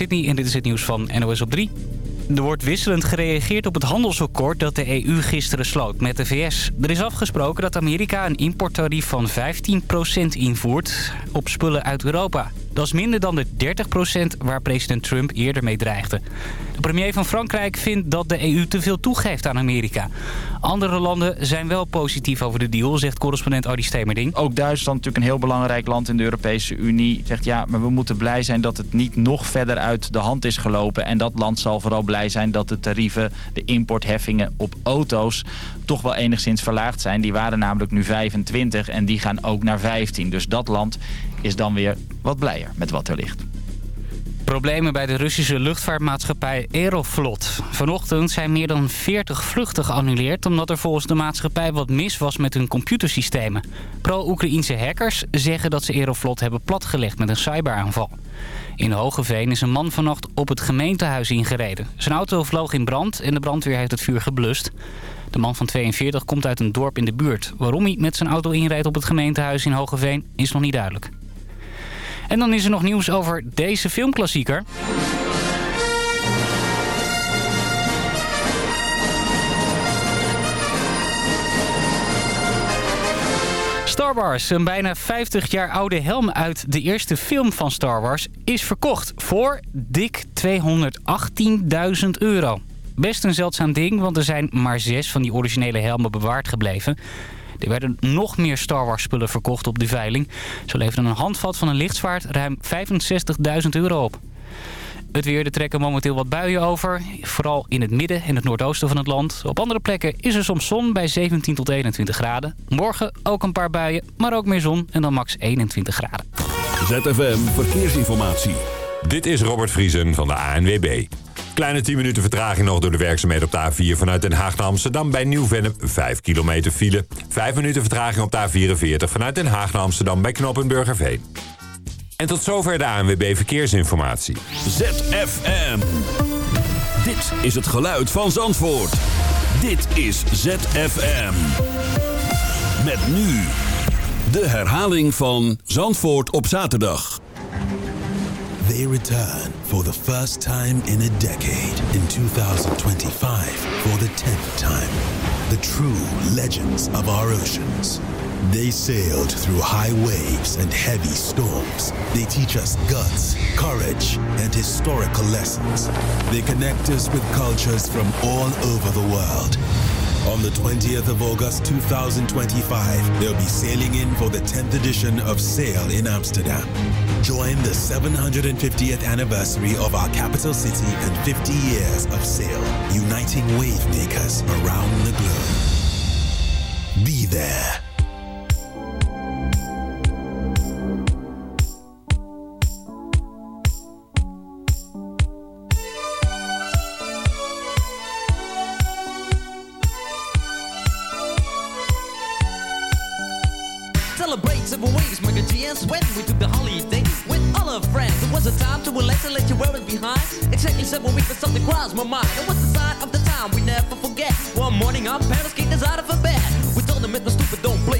Sydney en dit is het nieuws van NOS op 3. Er wordt wisselend gereageerd op het handelsakkoord dat de EU gisteren sloot met de VS. Er is afgesproken dat Amerika een importtarief van 15% invoert op spullen uit Europa. Dat is minder dan de 30% waar president Trump eerder mee dreigde. De premier van Frankrijk vindt dat de EU te veel toegeeft aan Amerika. Andere landen zijn wel positief over de deal, zegt correspondent Adi Stemerding. Ook Duitsland, natuurlijk een heel belangrijk land in de Europese Unie, zegt ja, maar we moeten blij zijn dat het niet nog verder uit de hand is gelopen. En dat land zal vooral blij zijn dat de tarieven, de importheffingen op auto's toch wel enigszins verlaagd zijn. Die waren namelijk nu 25 en die gaan ook naar 15. Dus dat land is dan weer wat blijer met wat er ligt. Problemen bij de Russische luchtvaartmaatschappij Aeroflot. Vanochtend zijn meer dan 40 vluchten geannuleerd... omdat er volgens de maatschappij wat mis was met hun computersystemen. Pro-Oekraïnse hackers zeggen dat ze Aeroflot hebben platgelegd met een cyberaanval. In Hogeveen is een man vannacht op het gemeentehuis ingereden. Zijn auto vloog in brand en de brandweer heeft het vuur geblust. De man van 42 komt uit een dorp in de buurt. Waarom hij met zijn auto inreed op het gemeentehuis in Hogeveen is nog niet duidelijk. En dan is er nog nieuws over deze filmklassieker. Star Wars, een bijna 50 jaar oude helm uit de eerste film van Star Wars... is verkocht voor dik 218.000 euro. Best een zeldzaam ding, want er zijn maar zes van die originele helmen bewaard gebleven. Er werden nog meer Star Wars spullen verkocht op de veiling. Zo leverde een handvat van een lichtzwaard ruim 65.000 euro op. Het weer, er trekken momenteel wat buien over. Vooral in het midden en het noordoosten van het land. Op andere plekken is er soms zon bij 17 tot 21 graden. Morgen ook een paar buien, maar ook meer zon en dan max 21 graden. ZFM Verkeersinformatie. Dit is Robert Vriesen van de ANWB. Kleine 10 minuten vertraging nog door de werkzaamheden op de A4 vanuit Den Haag naar Amsterdam. Bij Nieuw-Vennep 5 kilometer file. 5 minuten vertraging op de A44 vanuit Den Haag naar Amsterdam bij Knoppen Burgerveen. En tot zover de ANWB Verkeersinformatie. ZFM. Dit is het geluid van Zandvoort. Dit is ZFM. Met nu de herhaling van Zandvoort op zaterdag. They return for the first time in a decade in 2025 for the 10th time. The true legends of our oceans. They sailed through high waves and heavy storms. They teach us guts, courage, and historical lessons. They connect us with cultures from all over the world. On the 20th of August 2025, they'll be sailing in for the 10th edition of Sail in Amsterdam. Join the 750th anniversary of our capital city and 50 years of sail, uniting wave makers around the globe. Be there. GS when we took the holiday with all our friends. It was a time to relax and let you wear it behind. Exactly seven weeks, but something crossed my mind. It was the sign of the time we never forget. One morning, our parents kicked us out of bed. We told them it was stupid, don't play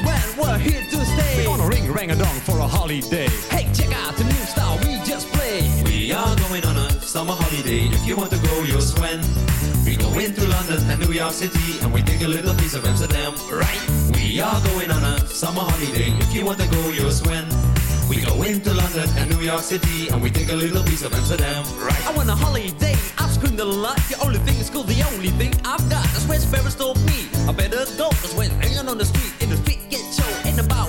Sven, we're here to stay. We're gonna ring rang a dong for a holiday. Hey, check out the new style we just played. We are going on a summer holiday. If you want to go, you'll swim. We go into London and New York City and we take a little piece of Amsterdam, right? We are going on a summer holiday. If you want to go, you'll swim. We go into London and New York City and we take a little piece of Amsterdam, right? I want a holiday, I've screamed a lot. The only thing is cool, the only thing I've got. That's where Sparrows told me. I better go, cause when hanging on the street, in the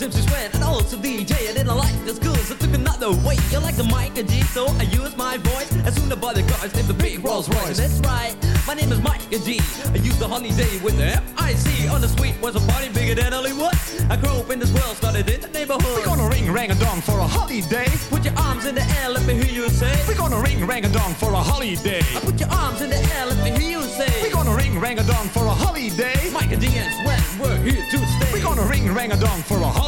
MC Sweat and also DJ. I didn't like the schools, I took another way. You like the mic and G, so I use my voice. As soon as the cars named the big Rolls Royce. That's right, my name is Mike and G. I used the holiday with the M-I-C. On the street was a party bigger than Hollywood. I grew up in this world, started in the neighborhood. We're gonna ring rang a dong for a holiday. Put your arms in the air, let me hear you say. We're gonna ring rang a dong for a holiday. I put your arms in the air, let me hear you say. We're gonna ring rang a dong for a holiday. Mike and G and Sweat, we're here to stay. We're gonna ring rang a dong for a holiday.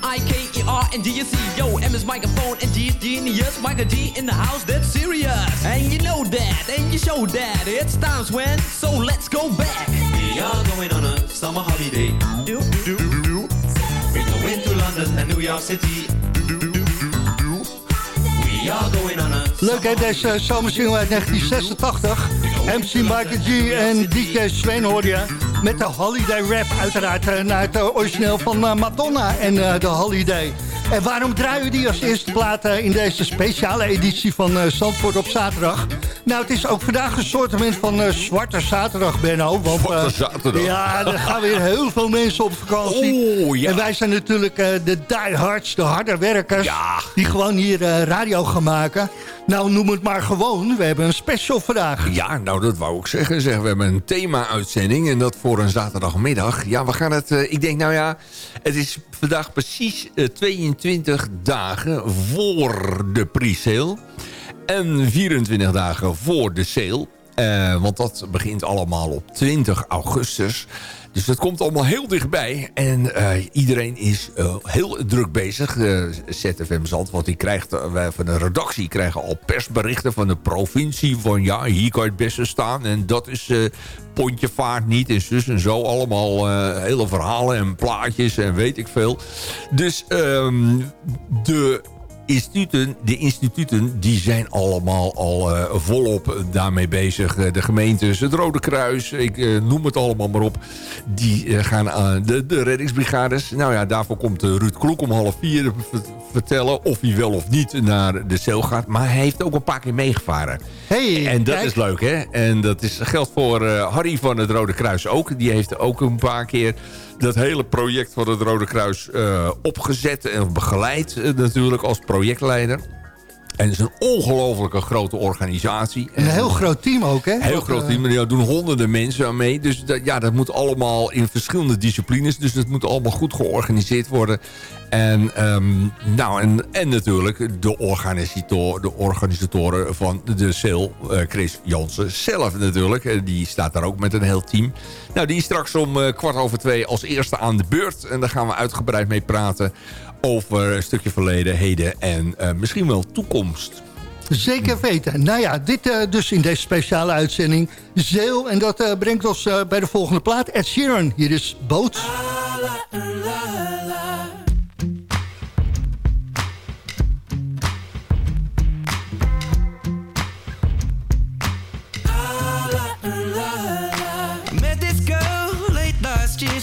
M I K E R N G. You see, yo, M is microphone and G is genius. Michael G in the house, that's serious. And you know that, and you show that. It's times when, so let's go back. We are going on a summer holiday. Do, Do, do, We go into London and New York City. We are going on a Leuk hè, deze zomersingle uit 1986. MC Michael G en DJ Sven hoorde je. Met de Holiday Rap uiteraard eh, naar het eh, origineel van eh, Madonna en de Holiday. En waarom draaien we die als eerste plaat in deze speciale editie van Zandvoort op zaterdag? Nou, het is ook vandaag een soort van Zwarte Zaterdag, Benno. Want, Zwarte Zaterdag. Ja, er gaan weer heel veel mensen op vakantie. Oh, ja. En wij zijn natuurlijk de diehards, de harde werkers. Ja. Die gewoon hier radio gaan maken. Nou, noem het maar gewoon. We hebben een special vandaag. Ja, nou dat wou ik zeggen. Zeg. We hebben een thema-uitzending en dat voor een zaterdagmiddag. Ja, we gaan het... eh, ik denk, nou ja, het is vandaag precies eh, 22 dagen voor de pre-sale. En 24 dagen voor de sale. Eh, want dat begint allemaal op 20 augustus. Dus dat komt allemaal heel dichtbij. En eh, iedereen is eh, heel druk bezig. Uh, ZFM Zand, want die krijgt, eh, wij van de redactie krijgen al persberichten van de provincie. Van ja, hier kan je het beste staan. En dat is eh pontje vaart niet. En zus en zo. Allemaal eh, hele verhalen en plaatjes en weet ik veel. Dus ehm, de instituten, de instituten die zijn allemaal al eh, volop daarmee bezig. Eh, de gemeentes, het Rode Kruis, ik eh, noem het allemaal maar op. Die gaan aan de, de reddingsbrigades. Nou ja, daarvoor komt Ruud Kloek om half vier vertellen of hij wel of niet naar de cel gaat. Maar hij heeft ook een paar keer meegevaren. Hey, en dat kijk. is leuk, hè? En dat is, geldt voor Harry van het Rode Kruis ook. Die heeft ook een paar keer dat hele project van het Rode Kruis eh, opgezet en begeleid eh, natuurlijk als projectleider. En het is een ongelofelijke grote organisatie. Een heel groot team ook, hè? Heel Wat, groot eh, team. Daar doen honderden mensen aan mee. Dus dat, ja, dat moet allemaal in verschillende disciplines. Dus dat moet allemaal goed georganiseerd worden. En, ehm, nou, en, en natuurlijk de, organisator, de organisatoren van de sale, eh, Chris Jansen zelf natuurlijk. Eh, Die staat daar ook met een heel team. Nou, die is straks om kwart over twee als eerste aan de beurt. En daar gaan we uitgebreid mee praten over een stukje verleden, heden en eh, misschien wel toekomst. Zeker weten. Nou ja, dit eh, dus in deze speciale uitzending. Zeel, en dat eh, brengt ons bij de volgende plaat. Ed Sheeran, hier is Boot.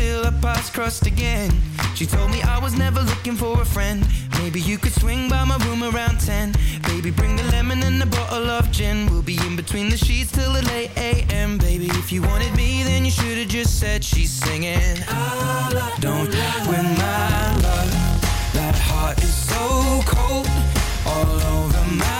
until our paths crossed again. She told me I was never looking for a friend. Maybe you could swing by my room around 10. Baby, bring the lemon and a bottle of gin. We'll be in between the sheets till the late AM. Baby, if you wanted me, then you should have just said she's singing. Don't win my love. That heart is so cold. All over my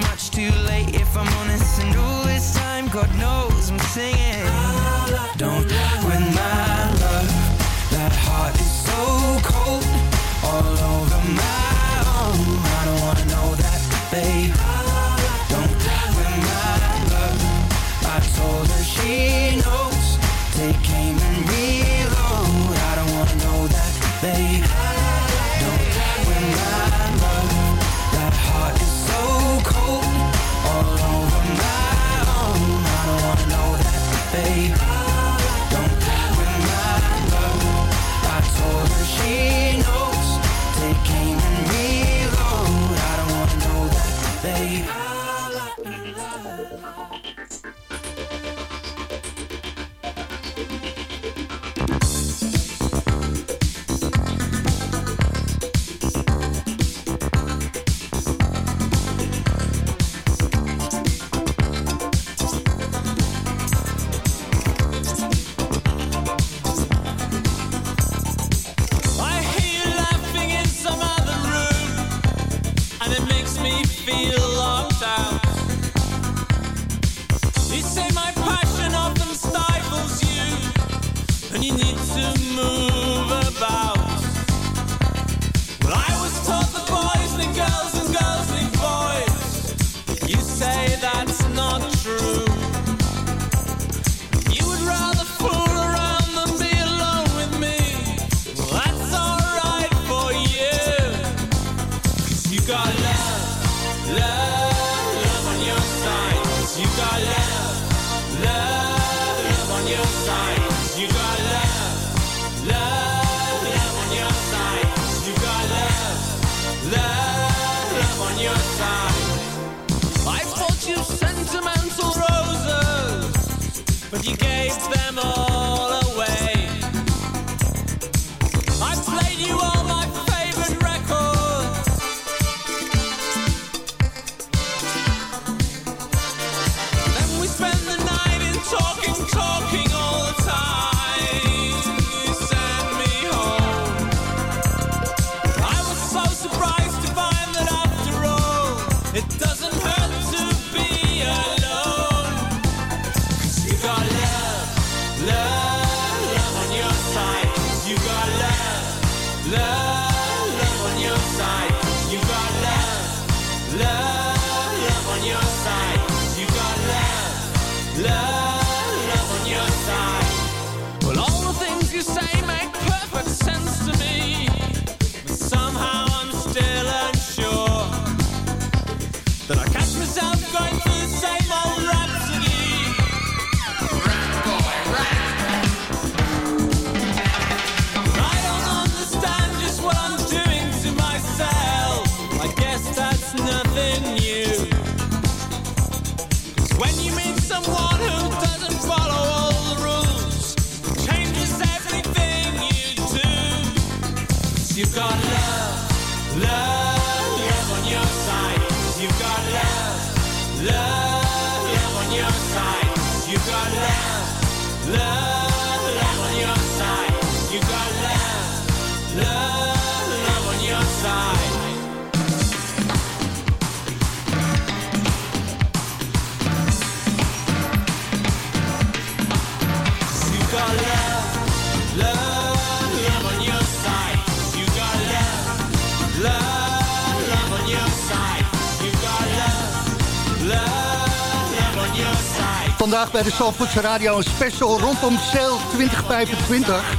much too late if I'm honest. And all this time, God knows I'm singing. Don't win my love, that heart is so cold, all over my own. I don't wanna know that, babe. Don't win my love. I told her she knows. Take aim Vandaag bij de Zalvoortse Radio een special rondom Sail 2025.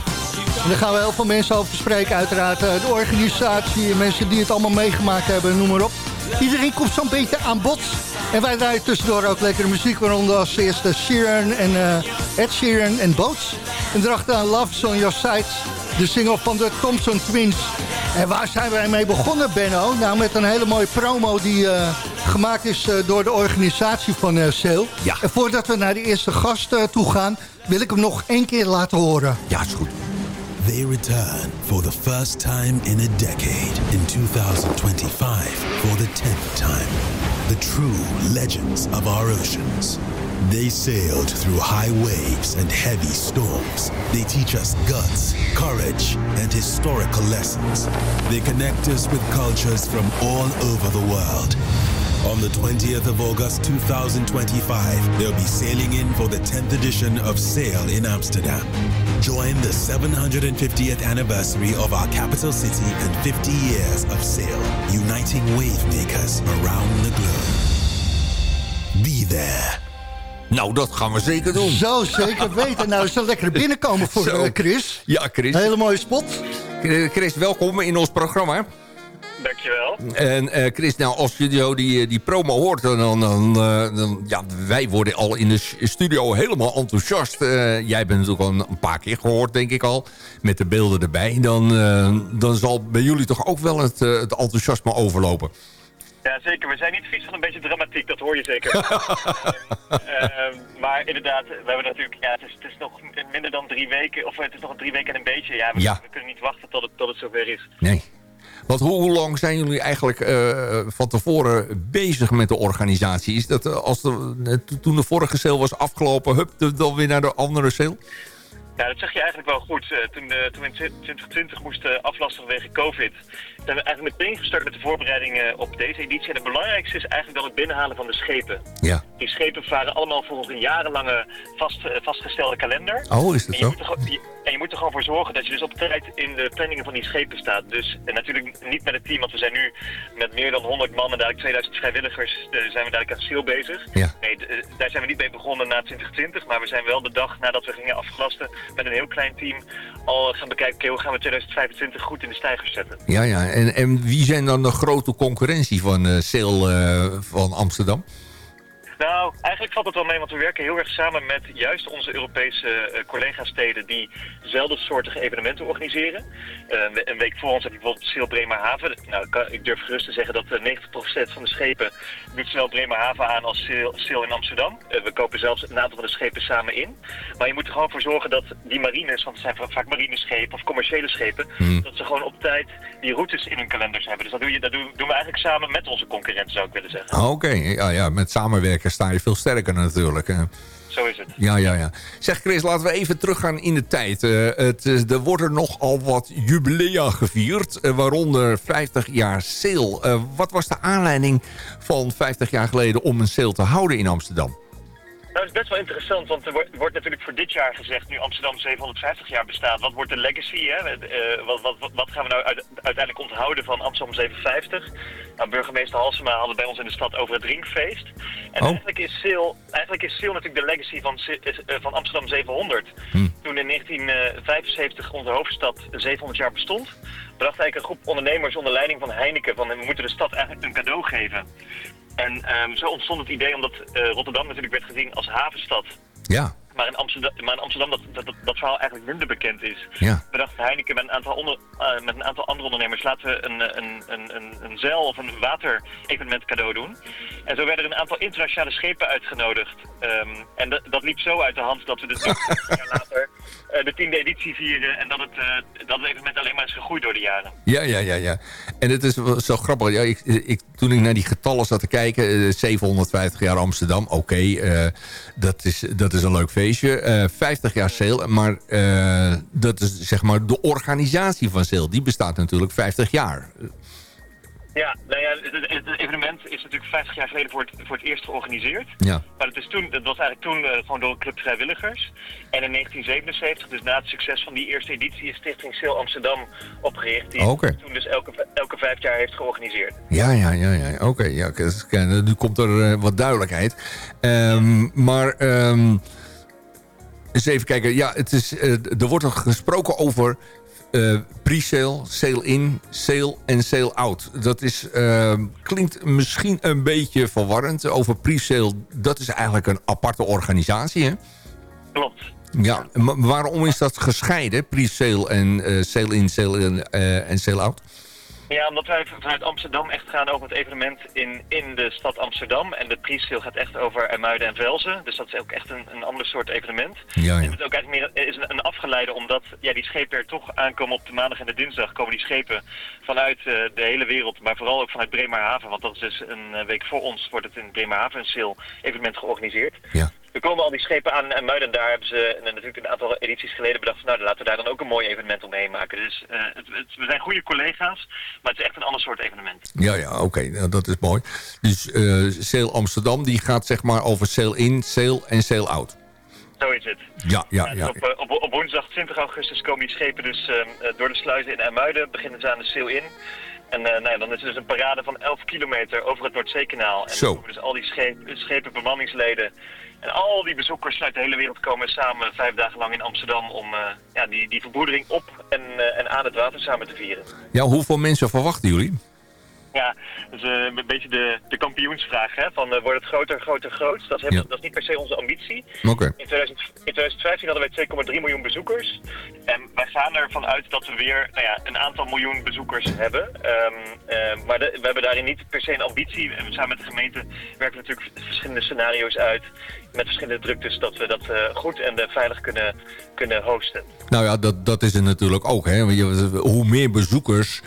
En daar gaan we heel veel mensen over spreken. Uiteraard eh, de organisatie, mensen die het allemaal meegemaakt hebben, noem maar op. Iedereen komt zo'n beetje aan bod. En wij draaien tussendoor ook lekkere muziek. Waaronder als eerste Sheeran en eh, Ed Sheeran en Boots. En erachteraan Love's on Your Side. De single van de Thompson Twins. En waar zijn wij mee begonnen, Benno? Nou, met een hele mooie promo die eh, gemaakt is eh, door de organisatie van uh, Sail. Ja. En voordat we naar de eerste gast eh, toe gaan... wil ik hem nog één keer laten horen. Ja, is goed. They return for the first time in a decade in 2025 for the 10th time. The true legends of our oceans. They sailed through high waves and heavy storms. They teach us guts, courage, and historical lessons. They connect us with cultures from all over the world. On the 20th of August 2025, they'll be sailing in for the 10th edition of Sail in Amsterdam. Join the 750th anniversary of our capital city and 50 years of Sail, uniting wave makers around the globe. Be there. Nou, dat gaan we zeker doen. Zo, zeker weten. Nou, is een lekkere binnenkomen voor Zo. eh, Chris. Ja, Chris. Hele mooie spot. Chris, welkom in ons programma. Dankjewel. En eh, Chris, nou, als je die, die promo hoort, dan, dan, dan, eh, dan- ja, wij worden al in de studio helemaal enthousiast. Eh, jij bent natuurlijk al een, paar keer gehoord, denk ik al, met de beelden erbij. Dan, dan zal bij jullie toch ook wel het, het enthousiasme overlopen. Ja, zeker. We zijn niet vies van een beetje dramatiek, dat hoor je zeker. Ehm, maar inderdaad, we hebben natuurlijk, ja, het is, het is nog minder dan drie weken, of het is nog drie weken en een beetje. Ja, we, Ja. we kunnen niet wachten tot het, tot het zover is. Nee. Want hoe, lang zijn jullie eigenlijk eh, van tevoren bezig met de organisatie? Is dat eh, als de, eh, to- toen de vorige sale was afgelopen, hup, dan weer naar de andere sale? Ja, dat zeg je eigenlijk wel goed. Toen, eh, toen in 2020 moesten aflasten vanwege COVID, zijn we eigenlijk meteen gestart met de voorbereidingen op deze editie. En het belangrijkste is eigenlijk wel het binnenhalen van de schepen. Ja. Die schepen varen allemaal volgens een jarenlange vast, eh, vastgestelde kalender. Oh, is dat en je zo? Moet er, en je moet er gewoon voor zorgen dat je dus op tijd in de planningen van die schepen staat. Dus en natuurlijk niet met het team, want we zijn nu met meer dan 100 man en dadelijk 2000 vrijwilligers eh, zijn we dadelijk aan SEAL bezig. Ja. Nee, eh, daar zijn we niet mee begonnen na 2020, maar we zijn wel de dag nadat we gingen afgelasten met een heel klein team al gaan bekijken, oké, hoe gaan we 2025 goed in de stijgers zetten. Ja, ja. En, en wie zijn dan de grote concurrentie van eh sale eh, van Amsterdam? Nou, eigenlijk valt het wel mee, want we werken heel erg samen met juist onze Europese eh, collega-steden die zelfde soortige evenementen organiseren. Eh, een week voor ons heb je bijvoorbeeld Sail Bremerhaven. Nou, ik durf gerust te zeggen dat eh, 90% van de schepen doet zowel Bremerhaven aan als Sail, in Amsterdam. Eh, we kopen zelfs een aantal van de schepen samen in. Maar je moet er gewoon voor zorgen dat die marines, want het zijn vaak marineschepen of commerciële schepen, dat ze gewoon op tijd die routes in hun kalenders hebben. Dus dat, doe je, dat doen doen we eigenlijk samen met onze concurrenten, zou ik willen zeggen. Ah, Oké, ja, ja, met samenwerken sta je veel sterker natuurlijk. eh. Zo is het. Ja, ja, ja. Zeg Chris, laten we even teruggaan in de tijd. Eh, het, is- er worden nogal wat jubilea gevierd, eh, waaronder 50 jaar sale. Eh, wat was de aanleiding van 50 jaar geleden om een sale te houden in Amsterdam? Nou, dat is best wel interessant, want er wordt, natuurlijk voor dit jaar gezegd, nu Amsterdam 750 jaar bestaat, wat wordt de legacy? Hè? Eh, wat, wat, wat, gaan we nou uit- uiteindelijk onthouden van Amsterdam 750? Nou, burgemeester Halsema had het bij ons in de stad over het ringfeest. En Oh. eigenlijk, is Seel, eigenlijk is Seel natuurlijk de legacy van, Se- eh, van Amsterdam 700. Toen in 1975 onze hoofdstad 700 jaar bestond, bedacht eigenlijk een groep ondernemers onder leiding van Heineken van we moeten de stad eigenlijk een cadeau geven. En ehm, zo ontstond het idee, omdat eh, Rotterdam natuurlijk werd gezien als havenstad. Ja. maar in Amsterdam, maar in Amsterdam dat, dat, dat, dat verhaal eigenlijk minder bekend is. Ja. Bedacht Heineken met een aantal, onder, eh, met een aantal andere ondernemers laten we een, een, een, een, een zeil of een water-evenement cadeau doen. En zo werden er een aantal internationale schepen uitgenodigd. Ehm, en dat- liep zo uit de hand dat we dus een jaar later de tiende editie vieren. En dat het, eh, dat evenement alleen maar is gegroeid door de jaren. Ja, ja, ja, ja. En het is zo grappig. Ja, ik, ik, toen ik naar die getallen zat te kijken... eh, 750 jaar Amsterdam, oké, eh, dat, is, dat is een leuk feestje. Eh 50 jaar Sale, maar eh, dat is zeg maar de organisatie van Sale. Die bestaat natuurlijk 50 jaar. Ja, nou ja, het, het- evenement is natuurlijk 50 jaar geleden voor het, voor het eerst georganiseerd. Ja. Maar het, is toen, het was eigenlijk toen eh, gewoon door een club vrijwilligers. En in 1977, dus na het succes van die eerste editie, is Stichting Sale Amsterdam opgericht. Die toen dus elke, elke vijf jaar heeft georganiseerd. Ja, ja, ja, ja. Oké, ja, kijk, kijk, nu komt er eh, wat duidelijkheid. Ehm, maar ehm, eens even kijken. Ja, het is, eh, er wordt nog gesproken over eh, pre-sale, sale-in, sale en sale-out. Dat is, ehm, klinkt misschien een beetje verwarrend. Over pre-sale, dat is eigenlijk een aparte organisatie, hè? Klopt. Ja, waarom is dat gescheiden? Pre-sale en eh, sale-in, sale eh, en sale-out? Ja, omdat wij vanuit Amsterdam echt gaan over het evenement in, in de stad Amsterdam. En de pre-sale gaat echt over IJmuiden en Velzen. Dus dat is ook echt een, een ander soort evenement. Ja, En ja. het is ook eigenlijk meer is een, een afgeleide, omdat ja, die schepen er toch aankomen op de maandag en de dinsdag. Komen die schepen vanuit eh, de hele wereld, maar vooral ook vanuit Bremerhaven. Want dat is dus een eh, week voor ons, wordt het in Bremerhaven een sale evenement georganiseerd. Ja. Er komen al die schepen aan en Muiden en daar hebben ze natuurlijk een aantal edities geleden bedacht van nou laten we daar dan ook een mooi evenement omheen maken. Dus eh, het, het- we zijn goede collega's, maar het is echt een ander soort evenement. Ja, ja, oké, nou, dat is mooi. Dus eh Sale Amsterdam, die gaat zeg maar over sale in, sale en sale out. Zo is het. Ja, ja, ja. Op, eh, op, op woensdag 20 augustus komen die schepen dus door de sluizen in IJmuiden, beginnen ze aan de sail in. En eh, nou ja, dan is er dus een parade van 11 kilometer over het Noordzeekanaal. En Zo. dus al die schepen, schepen, bemanningsleden en al die bezoekers uit de hele wereld komen samen vijf dagen lang in Amsterdam om eh, ja, die, die verbroedering op en, eh, en aan het water samen te vieren. Ja, hoeveel mensen verwachten jullie? Ja, dat is eh, een beetje de, de kampioensvraag. Hè? Van, eh, wordt het groter, groter, groot? Dat Ja. dat is niet per se onze ambitie. In, 2000 in 2015 hadden wij 2,3 miljoen bezoekers. En wij gaan ervan uit dat we weer nou ja, een aantal miljoen bezoekers hebben. Ehm, eh, maar de- we hebben daarin niet per se een ambitie. Samen met de gemeente werken we natuurlijk verschillende scenario's uit. Met verschillende druktes dat we dat eh, goed en eh, veilig kunnen, kunnen hosten. Nou ja, dat, dat is het natuurlijk ook. Hè? Hoe meer bezoekers,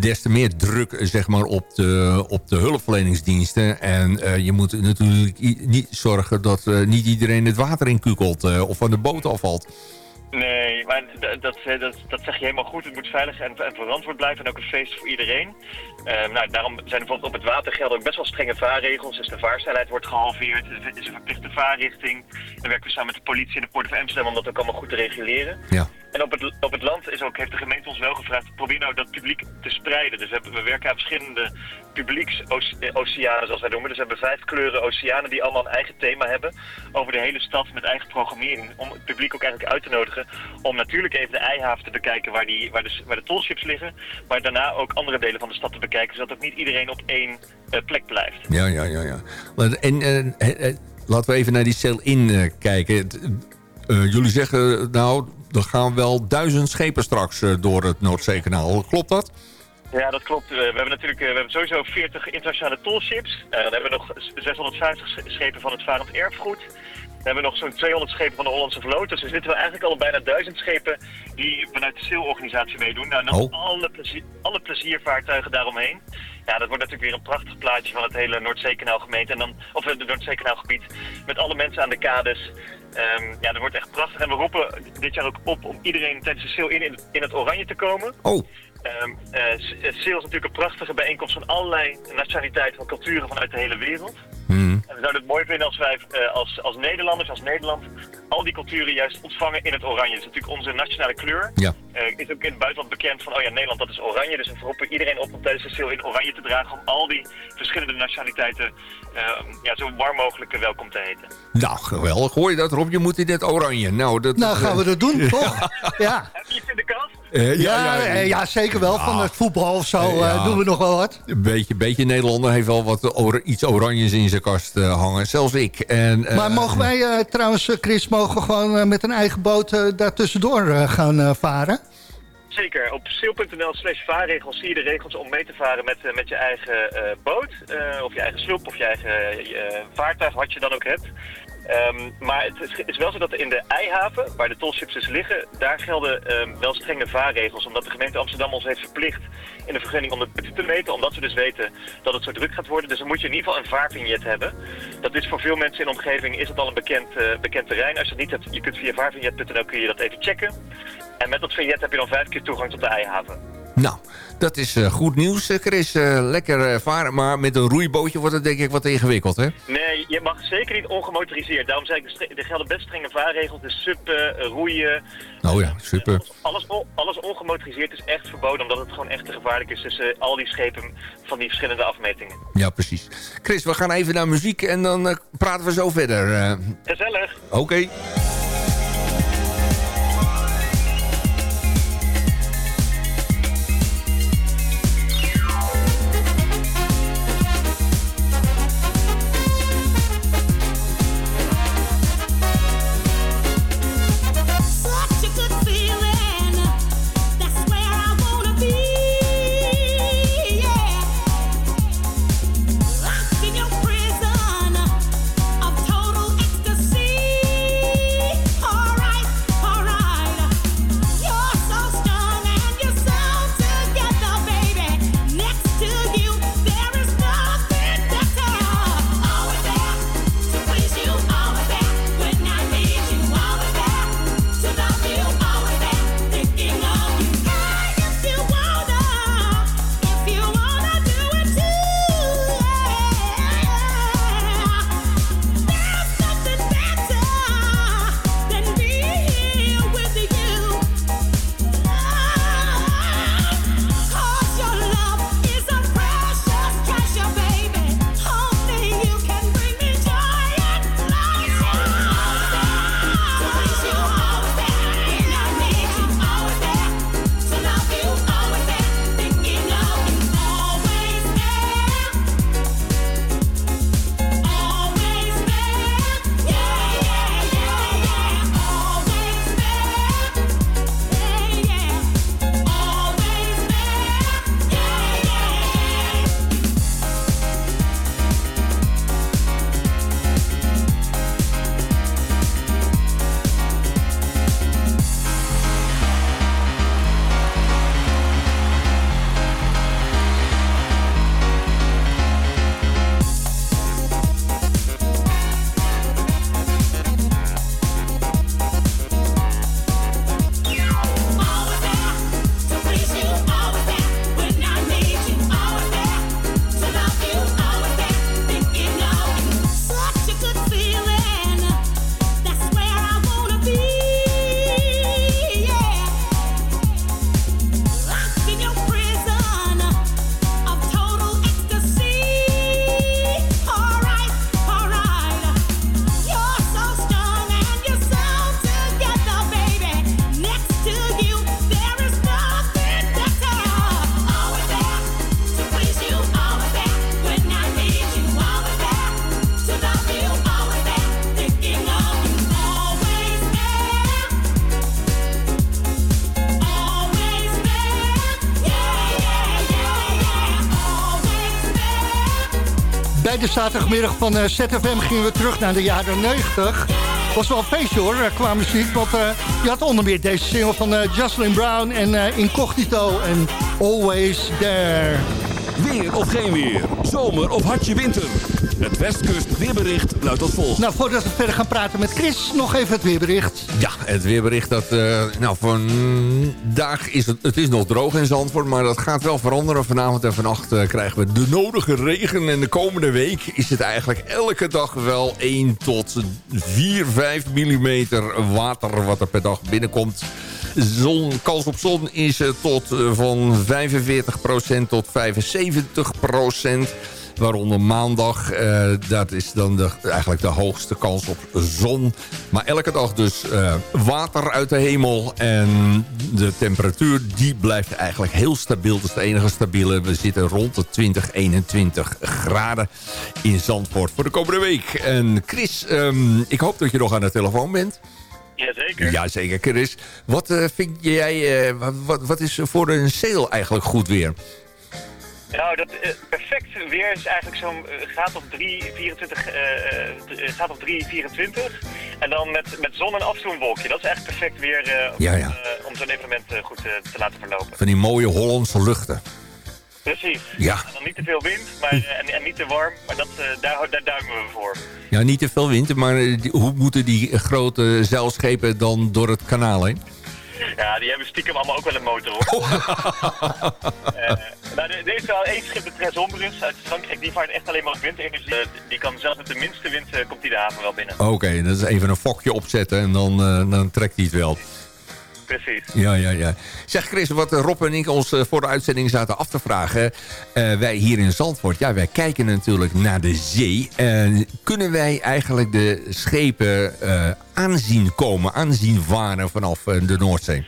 des te meer druk zeg maar, op, de, op de hulpverleningsdiensten. En eh, je moet natuurlijk niet zorgen dat niet iedereen het water inkukelt eh, of van de boot afvalt. Nee, maar dat, eh, dat, dat zeg je helemaal goed. Het moet veilig en, en verantwoord blijven en ook een feest voor iedereen. Eh, nou, daarom zijn er bijvoorbeeld op het water gelden ook best wel strenge vaarregels. Dus de vaarsnelheid wordt gehalveerd, er is een verplichte vaarrichting. Dan werken we samen met de politie en de Port of Amsterdam om dat ook allemaal goed te reguleren. Ja. En op het, op het land is ook, heeft de gemeente ons wel gevraagd, probeer nou dat publiek te spreiden. Dus we, hebben- we werken aan verschillende publieksoceanen, zoals wij noemen. Dus we hebben vijf kleuren oceanen die allemaal een eigen thema hebben. Over de hele stad met eigen programmering. Om het publiek ook eigenlijk uit te nodigen. Om natuurlijk even de eihaven te bekijken waar, die, waar, de, waar de tolships liggen. Maar daarna ook andere delen van de stad te bekijken. Zodat ook niet iedereen op één eh, plek blijft. Ja, ja, ja. ja. En eh, eh, laten we even naar die sail-in kijken. Jullie zeggen, nou, er gaan wel duizend schepen straks door het Noordzeekanaal. Klopt dat? Ja, dat klopt. We hebben natuurlijk we hebben sowieso 40 internationale tolships. Eh, dan hebben we nog 650 sch- schepen van het varend erfgoed. Dan hebben we nog zo'n 200 schepen van de Hollandse vloot. Dus er zitten we eigenlijk al bijna 1000 schepen die vanuit de SEAL-organisatie meedoen. Nou, dan Oh. alle, plezier, alle pleziervaartuigen daaromheen. Ja, dat wordt natuurlijk weer een prachtig plaatje van het hele Noordzeekanaal gemeente. En dan, of het Noordzeekanaalgebied. Met alle mensen aan de kades. Ehm, ja, dat wordt echt prachtig. En we roepen dit jaar ook op om iedereen tijdens de SEAL in, in, het oranje te komen. Oh. Eh, eh, SEAL is natuurlijk een prachtige bijeenkomst van allerlei nationaliteiten van culturen vanuit de hele wereld. En we zouden het mooi vinden als wij eh, als, als Nederlanders, als Nederland, al die culturen juist ontvangen in het oranje. Dat is natuurlijk onze nationale kleur. Ja. Eh, is ook in het buitenland bekend van, oh ja, Nederland dat is oranje. Dus we roepen iedereen op om tijdens de SEAL in oranje te dragen om al die verschillende nationaliteiten eh, ja, zo warm mogelijk welkom te heten. Nou, geweldig. Hoor je dat, Rob? Je moet in dit oranje. Nou, dat Nou, gaan we eh, dat doen, toch? Ja. Heb je iets in de kast? Eh, ja, ja, ja, zeker wel. Van het voetbal of zo eh, Ja. doen we nog wel wat. Een beetje, beetje Nederlander heeft wel wat or- iets oranjes in zijn kast eh, hangen. Zelfs ik. En, eh, Maar mogen wij eh, trouwens, eh, Chris, mogen gewoon eh, met een eigen boot eh, daar tussendoor eh, gaan eh, varen? Zeker, op sail.nl slash vaarregels zie je de regels om mee te varen met, eh, met je eigen eh, boot. eh, of je eigen sloep of je eigen eh, vaartuig, wat je dan ook hebt. Ehm, maar het is, wel zo dat in de Eihaven, waar de tolships dus liggen, daar gelden ehm, wel strenge vaarregels. Omdat de gemeente Amsterdam ons heeft verplicht in de vergunning om de punten te meten. Omdat we dus weten dat het zo druk gaat worden. Dus dan moet je in ieder geval een vaarvignet hebben. Dat is voor veel mensen in de omgeving is het al een bekend, eh, bekend terrein. Als je het niet hebt, je kunt via vaarvignet.nl kun je dat even checken. En met dat vignet heb je dan vijf keer toegang tot de Eihaven. Nou, dat is eh, goed nieuws, eh, Chris. Eh, lekker varen, maar met een roeibootje wordt het denk ik wat ingewikkeld, hè? Nee, je mag zeker niet ongemotoriseerd. Daarom zei ik, er gelden best strenge vaarregels. Dus suppen, roeien, Oh ja, super. alles, alles ongemotoriseerd is echt verboden. Omdat het gewoon echt te gevaarlijk is tussen al die schepen van die verschillende afmetingen. Ja, precies. Chris, we gaan even naar muziek en dan praten we zo verder. Gezellig! Oké. De zaterdagmiddag van eh, ZFM gingen we terug naar de jaren 90. Was wel een feestje hoor, eh, qua muziek. Want eh, je had onder meer deze single van Jocelyn Brown en Incognito en Always There. Weer of geen weer. Zomer of hartje winter. Het Westkust weerbericht luidt als volgt. Nou, voordat we verder gaan praten met Chris, nog even het weerbericht. Ja, het weerbericht dat... eh, nou, vandaag is het, het is nog droog in Zandvoort, maar dat gaat wel veranderen. Vanavond en vannacht eh, krijgen we de nodige regen. En de komende week is het eigenlijk elke dag wel 1 tot 4, 5 millimeter water wat er per dag binnenkomt. Zon, kans op zon is eh, tot eh, van 45% tot 75%. Waaronder maandag, eh, dat is dan de, eigenlijk de hoogste kans op zon. Maar elke dag dus water uit de hemel. En de temperatuur die blijft eigenlijk heel stabiel. Dat is de enige stabiele. We zitten rond de 20, 21 graden in Zandvoort voor de komende week. En Chris, ehm, ik hoop dat je nog aan de telefoon bent. Jazeker. Ja, zeker. Chris, wat eh, vind jij, eh, wat- wat, is voor een sale eigenlijk goed weer? Nou, dat eh, perfect weer is eigenlijk zo'n gaat op 3, 24, eh, eh, d- gaat op 3, 24. En dan met, met zon en af en toe een wolkje. Dat is eigenlijk perfect weer om, Ja, ja. om zo'n evenement goed te laten verlopen. Van die mooie Hollandse luchten. Precies. Ja. En dan niet te veel wind maar, eh, en, en niet te warm, maar dat, eh, daar, daar duimen we voor. Ja, niet te veel wind, maar eh, hoe moeten die grote zeilschepen dan door het kanaal heen? Ja, die hebben stiekem allemaal ook wel een motor hoor. Eh, nou, er is wel één schip, de Tresombrus uit Frankrijk, die vaart echt alleen maar op windenergie. Die kan zelfs met de minste wind komt die de haven wel binnen. Oké, dat is even een fokje opzetten en dan, dan trekt hij het wel. Precies. Ja, ja, ja. Zeg Chris, wat eh, Rob en ik ons eh, voor de uitzending zaten af te vragen. eh, wij hier in Zandvoort, ja, wij kijken natuurlijk naar de zee. En kunnen wij eigenlijk de schepen eh, aanzien komen, aanzien varen vanaf eh, de Noordzee?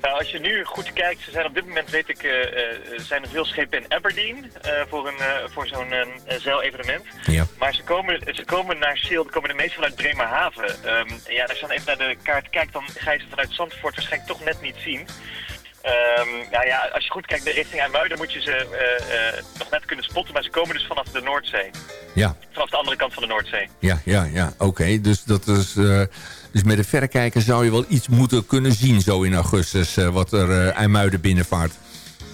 Nou, als je nu goed kijkt, ze zijn op dit moment, weet ik, eh, eh, zijn er veel schepen in Aberdeen eh, voor, een, eh, voor zo'n eh, zeilevenement. Ja. Maar ze komen, ze komen naar Seel, komen de meeste vanuit Bremerhaven. Ehm, ja, als je dan even naar de kaart kijkt, dan ga je ze vanuit Zandvoort waarschijnlijk toch net niet zien. Ehm, nou ja, als je goed kijkt de richting IJmuiden moet je ze eh, eh, nog net kunnen spotten, maar ze komen dus vanaf de Noordzee. Ja, Vanaf de andere kant van de Noordzee. ja, ja, ja. Oké, dus dat is... eh, dus met een verrekijker zou je wel iets moeten kunnen zien zo in augustus... eh, wat er eh IJmuiden binnenvaart.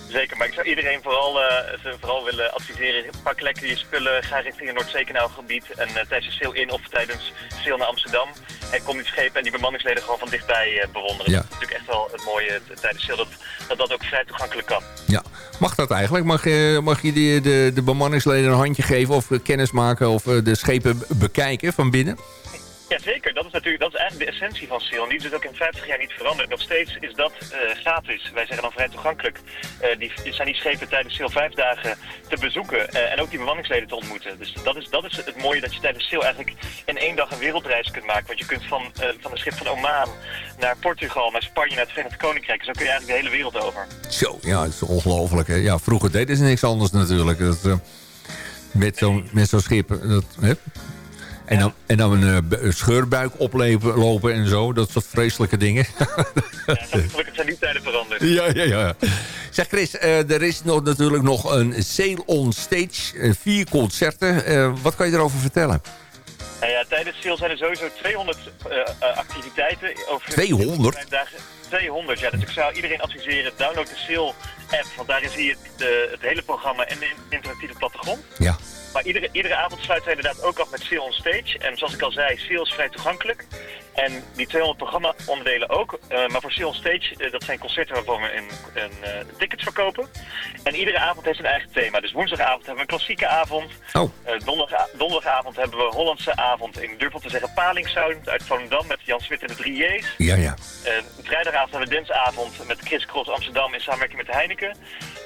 Zeker, maar ik zou iedereen vooral, eh, ze vooral willen adviseren. Pak lekker je spullen, ga richting het Noordzeekanaalgebied. En tijdens de sail in of tijdens sail naar Amsterdam. En kom die schepen en die bemanningsleden gewoon van dichtbij bewonderen. Ja. Dat is natuurlijk echt wel het mooie tijdens sail, dat, dat dat ook vrij toegankelijk kan. Ja, mag dat eigenlijk? Mag, je mag je die, de, de bemanningsleden een handje geven of kennis maken of de schepen bekijken van binnen? Ja, zeker. Natuurlijk dat is eigenlijk de essentie van sail. En die is dus ook in 50 jaar niet veranderd. Nog steeds is dat eh, gratis. Wij zeggen dan vrij toegankelijk. Eh, die, zijn die schepen tijdens sail vijf dagen te bezoeken eh, en ook die bemanningsleden te ontmoeten. Dus dat is, dat is het mooie dat je tijdens sail eigenlijk in één dag een wereldreis kunt maken. Want je kunt van, van een schip van Oman naar Portugal, naar Spanje, naar het Verenigd Koninkrijk. Zo kun je eigenlijk de hele wereld over. Zo, ja, het is ongelooflijk. Ja, vroeger deden ze niks anders natuurlijk. Dat, met zo'n schip. Dat, hè? En, dan, en dan een, eh, scheurbuik oplopen lopen en zo. Dat soort vreselijke dingen. Gelukkig zijn die tijden veranderd. Ja, ja, ja. Zeg Chris, eh, er is nog, natuurlijk nog een Sail on Stage. eh, vier concerten. Wat kan je erover vertellen? Nou ja, tijdens sail zijn er sowieso 200 eh, eh, activiteiten. Over 200? vijf dagen. 200, ja. Dus ik zou iedereen adviseren, download de Sail app. Want daarin zie je het, het hele programma en de interactieve plattegrond. Ja. Maar iedere, iedere avond sluiten we inderdaad ook af met Sail on Stage. En zoals ik al zei, Sail is vrij toegankelijk. En die 200 programma-onderdelen ook. Eh, maar voor on Stage, eh, dat zijn concerten waarvan we een, een, eh, tickets verkopen. En iedere avond heeft een eigen thema. Dus woensdagavond hebben we een klassieke avond. Oh. Donderdag, donderdagavond hebben we Hollandse avond. Ik durf wel te zeggen Palingsound uit Volendam met Jan Smit en de 3 J's. Ja, ja. Vrijdagavond hebben we dansavond met Chris Cross Amsterdam in samenwerking met Heineken.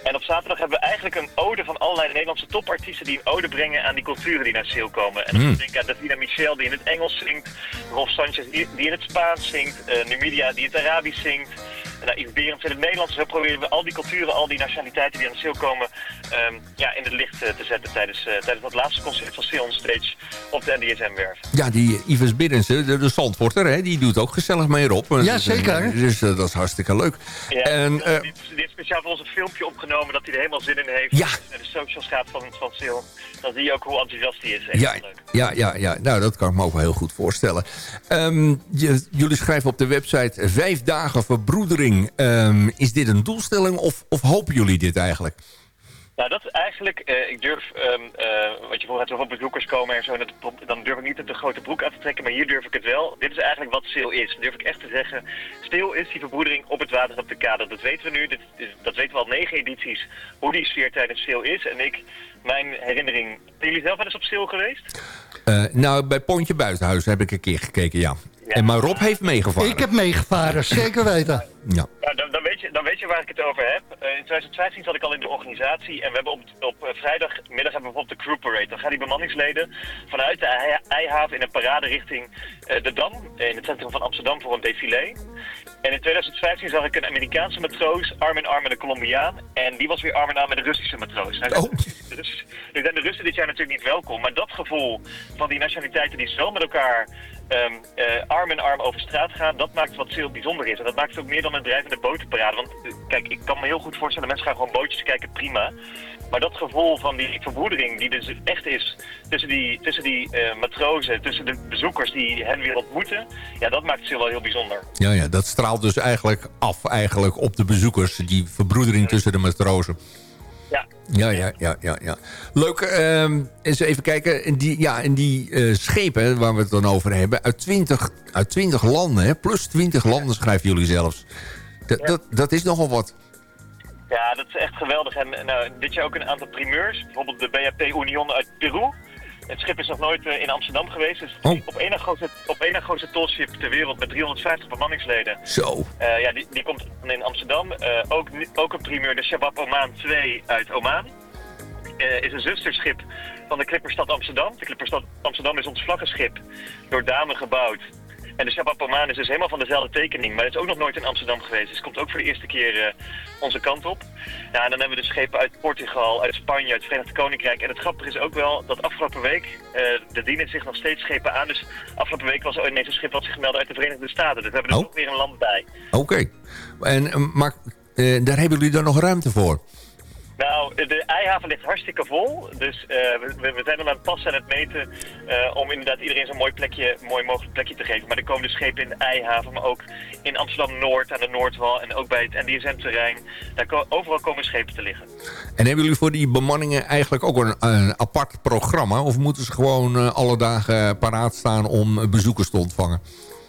En op zaterdag hebben we eigenlijk een ode van allerlei Nederlandse topartiesten die een ode brengen aan die culturen die naar Seel komen. En dan Mm. denk ik aan Davina Michel die in het Engels zingt, Rolf Sanchez die, die in het Spaans zingt, eh Numidia die het Arabisch zingt. En nou, Yves Berends in het Nederlands. Zo proberen we al die culturen, al die nationaliteiten die aan Seel komen, ehm, ja, in het licht eh, te zetten tijdens, eh, tijdens dat laatste concert van Seel on Stage op de NDSM-werf. Ja, die Ives Biddensen, de, de Zandvoorter, hè, die doet ook gezellig mee op. Ja, zeker. Dus eh, dat is hartstikke leuk. Ja, En, eh, die, die heeft speciaal voor ons een filmpje opgenomen dat hij er helemaal zin in heeft. Ja. Als je naar de socials gaat van, van Sil, dan zie je ook hoe enthousiast hij is. Echt ja, leuk. ja, ja, ja, nou dat kan ik me ook wel heel goed voorstellen. Ehm, je- jullie schrijven op de website vijf dagen verbroedering. Ehm, is dit een doelstelling of, of hopen jullie dit eigenlijk? Nou, dat is eigenlijk, eh, ik durf, ehm eh, wat je vroeger had, zoveel bezoekers komen en zo, en dat, dan durf ik niet de grote broek aan te trekken, maar hier durf ik het wel. Dit is eigenlijk wat stil is. Dan durf ik echt te zeggen, stil is die verbroedering op het water op de kade. Dat weten we nu, dit is, dat weten we al negen edities, hoe die sfeer tijdens stil is. En ik, mijn herinnering, zijn jullie zelf wel eens op stil geweest? Eh, nou, bij Pontje Buitenhuis heb ik een keer gekeken, ja. En maar Rob heeft meegevaren. Ik heb meegevaren, zeker weten. Ja. Nou, dan, dan, weet je, dan weet je waar ik het over heb. Eh, in 2015 zat ik al in de organisatie en we hebben op, op eh, vrijdagmiddag hebben we bijvoorbeeld de crew parade. Dan gaan die bemanningsleden vanuit de Ei- Eihaven in een parade richting eh, de Dam, in het centrum van Amsterdam voor een défilé. En in 2015 zag ik een Amerikaanse matroos arm in arm met een Colombiaan. En die was weer arm in arm met een Russische matroos. Nou, Oh. de, Russen, nu zijn de Russen dit jaar natuurlijk niet welkom, maar dat gevoel van die nationaliteiten die zo met elkaar ehm, eh, arm in arm over straat gaan, dat maakt wat heel bijzonder is. En dat maakt het ook meer dan een drijvende botenparade. Want eh, kijk, ik kan me heel goed voorstellen, mensen gaan gewoon bootjes kijken, prima. Maar dat gevoel van die verbroedering die dus echt is tussen die, tussen die eh, matrozen, tussen de bezoekers die hen weer ontmoeten, ja, dat maakt het wel heel bijzonder. Ja, ja, dat straalt dus eigenlijk af eigenlijk op de bezoekers. Die verbroedering tussen de matrozen. Ja. Ja, ja, ja, ja. Leuk, ehm, eens even kijken. En die, ja, en die eh, schepen waar we het dan over hebben... uit 20, uit 20 landen, hè? plus 20 landen schrijven jullie zelfs. Dat, dat, dat is nogal wat. Ja, dat is echt geweldig. En nou, dit jaar ook een aantal primeurs. Bijvoorbeeld de BAP Union uit Peru. Het schip is nog nooit eh, in Amsterdam geweest. Het is Oh. op één na grootste, op tolschip ter wereld met 350 bemanningsleden. Zo. Eh, ja, die, die komt in Amsterdam. Eh, ook, ook een primeur, de Shabab Oman 2 uit Oman. Is een zusterschip van de Clipperstad Amsterdam. De Clipperstad Amsterdam is ons vlaggenschip door damen gebouwd. En de Shabab Oman is dus helemaal van dezelfde tekening. Maar het is ook nog nooit in Amsterdam geweest. Dus het komt ook voor de eerste keer eh, onze kant op. Ja, en dan hebben we de schepen uit Portugal, uit Spanje, uit het Verenigd Koninkrijk. En het grappige is ook wel dat afgelopen week, eh er dienen zich nog steeds schepen aan. Dus afgelopen week was er ineens een schip wat zich meldde uit de Verenigde Staten. Dus we hebben er Oh. nog weer een land bij. Oké. En, eh, Maar daar hebben jullie dan nog ruimte voor? Nou, de eihaven ligt hartstikke vol. Dus eh, we, we zijn al aan het passen en het meten eh, om inderdaad iedereen zo'n mooi plekje, mooi mogelijk plekje te geven. Maar er komen dus schepen in de eihaven, maar ook in Amsterdam-Noord aan de Noordwal en ook bij het NDSM-terrein. Daar overal komen schepen te liggen. En hebben jullie voor die bemanningen eigenlijk ook een, apart programma? Of moeten ze gewoon eh, alle dagen paraat staan om bezoekers te ontvangen?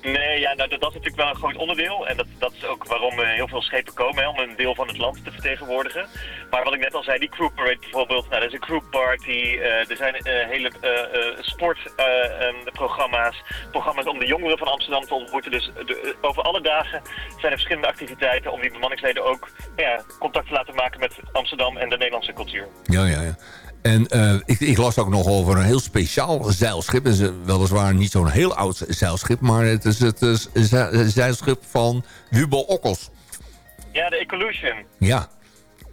Nee, ja, nou, dat, dat is natuurlijk wel een groot onderdeel. En dat, dat is ook waarom eh, heel veel schepen komen, hè, om een deel van het land te vertegenwoordigen. Maar wat ik net al zei, die crew parade bijvoorbeeld, nou, is een crew party. eh, er zijn eh, hele sportprogramma's, programma's om de jongeren van Amsterdam te ontmoeten. Dus de- over alle dagen zijn er verschillende activiteiten om die bemanningsleden ook ja, contact te laten maken met Amsterdam en de Nederlandse cultuur. Ja, ja, ja. En eh, ik, ik las ook nog over een heel speciaal zeilschip. Het is eh, weliswaar niet zo'n heel oud zeilschip... maar het is het is ze- zeilschip van Wubel Okkels. Ja, de Ecolution. Ja,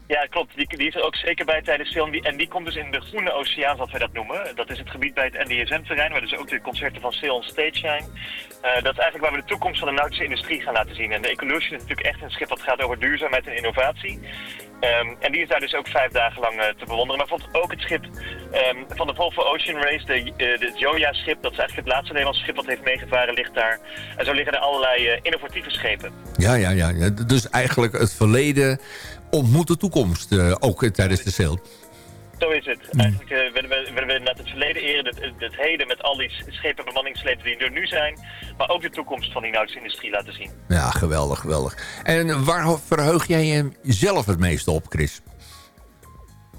Ja, klopt. Die, is er ook zeker bij tijdens film. En die komt dus in de Groene Oceaan, wat wij dat noemen. Dat is het gebied bij het NDSM-terrein, waar dus ook de concerten van Sail on Stage zijn. Eh, dat is eigenlijk waar we de toekomst van de nautische industrie gaan laten zien. En de Ecolution is natuurlijk echt een schip dat gaat over duurzaamheid en innovatie. Ehm, en die is daar dus ook vijf dagen lang eh, te bewonderen. Maar vond ook het schip ehm, van de Volvo Ocean Race, de, eh, de Joya-schip, dat is eigenlijk het laatste Nederlandse schip dat heeft meegevaren, ligt daar. En zo liggen er allerlei innovatieve schepen. ja, ja. ja. Dus eigenlijk het verleden ontmoet de toekomst. eh, ook eh, tijdens de sale. Zo is het. Eigenlijk eh, willen, we, willen we het verleden eren, het, het, heden met al die schepen en bemanningsleden die er nu zijn, maar ook de toekomst van die nautische industrie laten zien. Ja, geweldig, geweldig. En waar verheug jij je zelf het meest op, Chris?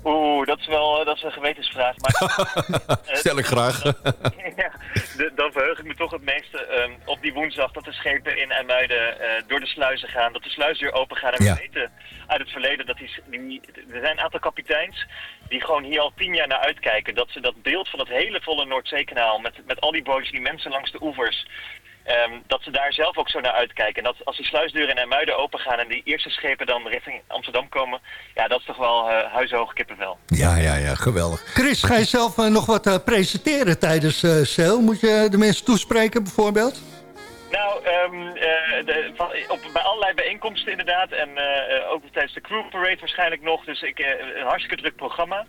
Oeh, dat is wel dat is een gewetensvraag. Maar, Stel ik graag. ja, dan verheug ik me toch het meeste ehm, op die woensdag dat de schepen in IJmuiden eh, door de sluizen gaan. Dat de sluisdeur open gaat. En Ja. we weten uit het verleden dat die, die, er zijn een aantal kapiteins die gewoon hier al tien jaar naar uitkijken. Dat ze dat beeld van het hele volle Noordzeekanaal met, met al die bootjes, die mensen langs de oevers... ehm, dat ze daar zelf ook zo naar uitkijken. En dat als die sluisdeuren in IJmuiden open gaan en die eerste schepen dan richting Amsterdam komen... ja, dat is toch wel eh huishoog kippenvel. Ja, ja, ja, geweldig. Chris, ga je zelf eh, nog wat eh, presenteren tijdens eh Sail? Moet je de mensen toespreken bijvoorbeeld? Nou, ehm, eh, de, van, op, bij allerlei bijeenkomsten inderdaad. En ook tijdens de Crew Parade waarschijnlijk nog. Dus ik, eh, een hartstikke druk programma.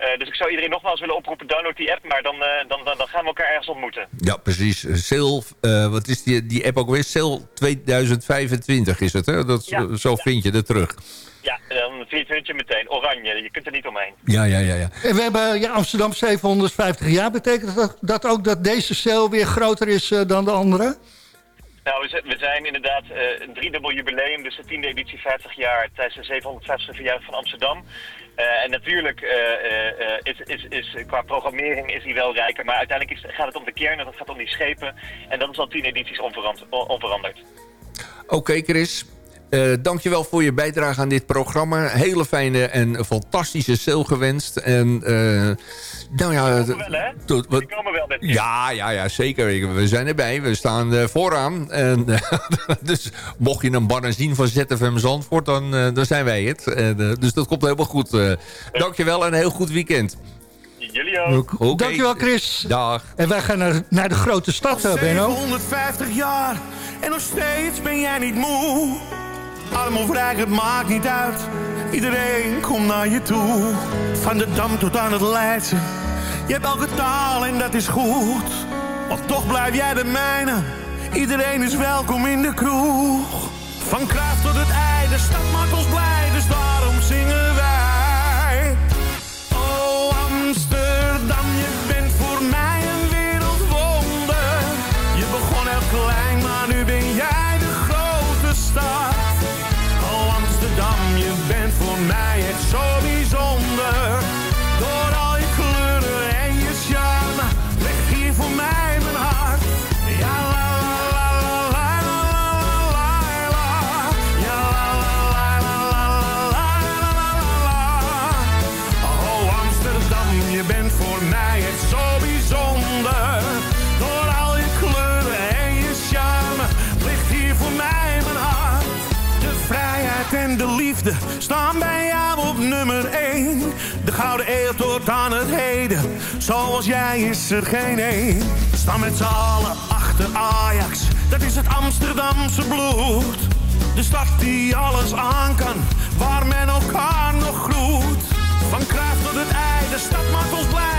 Eh, dus ik zou iedereen nogmaals willen oproepen, download die app. Maar dan, eh, dan, dan, dan gaan we elkaar ergens ontmoeten. Ja, precies. Sale, eh, wat is die, die app ook weer? Sale 2025 is het, hè? Dat, Ja. Zo vind je er terug. Ja, dan vind je meteen. Oranje, je kunt er niet omheen. Ja, ja, ja, ja. En we hebben ja, Amsterdam 750 jaar. Betekent dat, dat ook dat deze Sail weer groter is dan de andere? Nou, we zijn, we zijn inderdaad eh, een driedubbel jubileum, dus de tiende editie 50 jaar tijdens de 750 verjaardag van Amsterdam. Eh, en natuurlijk eh, eh, is, is, is, qua programmering is hij wel rijker, maar uiteindelijk gaat het om de kern en het gaat om die schepen. En dat is al tien edities onverand- on- onveranderd. Oké, Chris. Eh dankjewel voor je bijdrage aan dit programma. Hele fijne en fantastische sale gewenst. En nou ja... Wel, hè? tot- wat- Die komen wel met ja, ja, ja, zeker. We zijn erbij. We staan eh, vooraan. En, eh, dus mocht je een banner zien van ZFM Zandvoort, dan, eh, dan zijn wij het. En, dus dat komt helemaal goed. eh dankjewel en een heel goed weekend. Jullie ook. Oké. Dankjewel, Chris. Dag. En wij gaan naar, naar de grote stad, Benno. 750 jaar en nog steeds ben jij niet moe. Arm of rijk, het maakt niet uit. Iedereen komt naar je toe. Van de Dam tot aan het Leidse. Je hebt elke taal en dat is goed. Maar toch blijf jij de mijne. Iedereen is welkom in de kroeg. Van Kraaf tot het ei, de stad maakt ons blij. Dus daarom zingen je bent voor mij echt zo bijzonder. Door al je kleuren en je charme ligt hier voor mij mijn hart. De vrijheid en de liefde staan bij jou op nummer 1. De gouden eeuw tot aan het heden, zoals jij is er geen één. Staan met z'n allen achter Ajax, dat is het Amsterdamse bloed. De stad die alles aan kan, waar men elkaar nog groet. Kruif tot het ei, de stad maakt ons blij,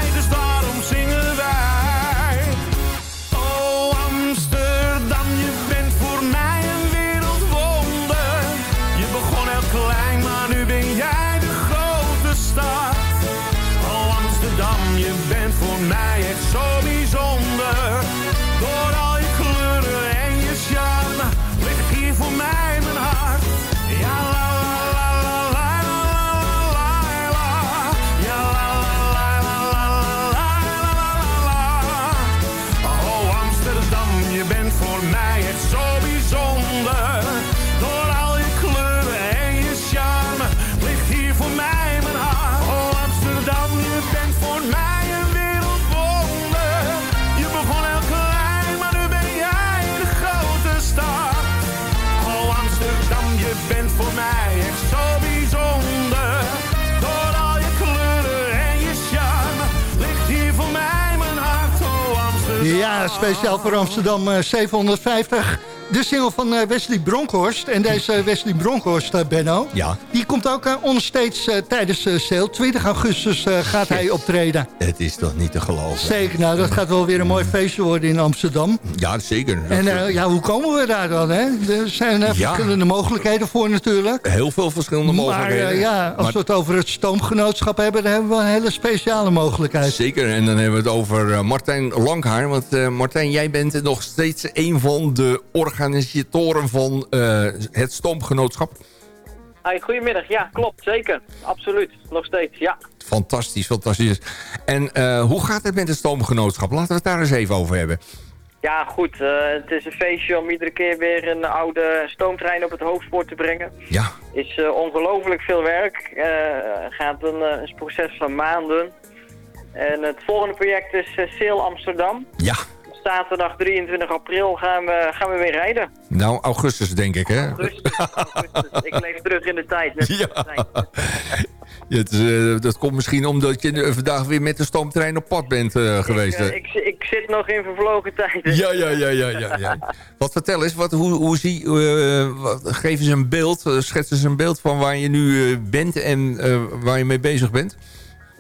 Speciaal voor Amsterdam eh, 750. De single van eh, Wesley Bronkhorst. En deze Wesley Bronkhorst, eh, Benno... Ja. die komt ook uh, eh, tijdens de sale. 20 augustus eh, gaat hij optreden. Het is toch niet te geloven. Zeker, nou, dat gaat wel weer een mooi feestje worden in Amsterdam. Ja, zeker. En eh, ja, hoe komen we daar dan, hè? Er zijn eh, Ja. verschillende mogelijkheden voor natuurlijk. Heel veel verschillende Maar mogelijkheden. eh, ja, als Maar- we het over het stoomgenootschap hebben... dan hebben we een hele speciale mogelijkheid. Zeker, en dan hebben we het over eh, Martijn Langhaar. Want eh, Martijn, jij bent nog steeds een van de organisatoren van eh, het Stoomgenootschap. Hi, goedemiddag. Ja, klopt. Zeker. Absoluut. Nog steeds, ja. Fantastisch, fantastisch. En eh, hoe gaat het met het Stoomgenootschap? Laten we het daar eens even over hebben. Ja, goed. eh, het is een feestje om iedere keer weer een oude stoomtrein op het hoofdspoor te brengen. Ja. Is eh, ongelooflijk veel werk. Gaat een, een proces van maanden. En het volgende project is uh, Sail Amsterdam. Ja. Zaterdag 23 april gaan we, gaan we weer rijden. Nou, augustus denk ik, hè? Ik leef terug in de tijd. Net Ja. Ja, het is, eh, dat komt misschien omdat je vandaag weer met de stoomtrein op pad bent eh, geweest. Ik, eh, ik, ik zit nog in vervlogen tijden. Ja, ja, ja, ja, ja, ja. Wat vertel eens, wat, hoe, hoe zie, wat, geef eens een beeld, schets eens een beeld van waar je nu bent en waar je mee bezig bent.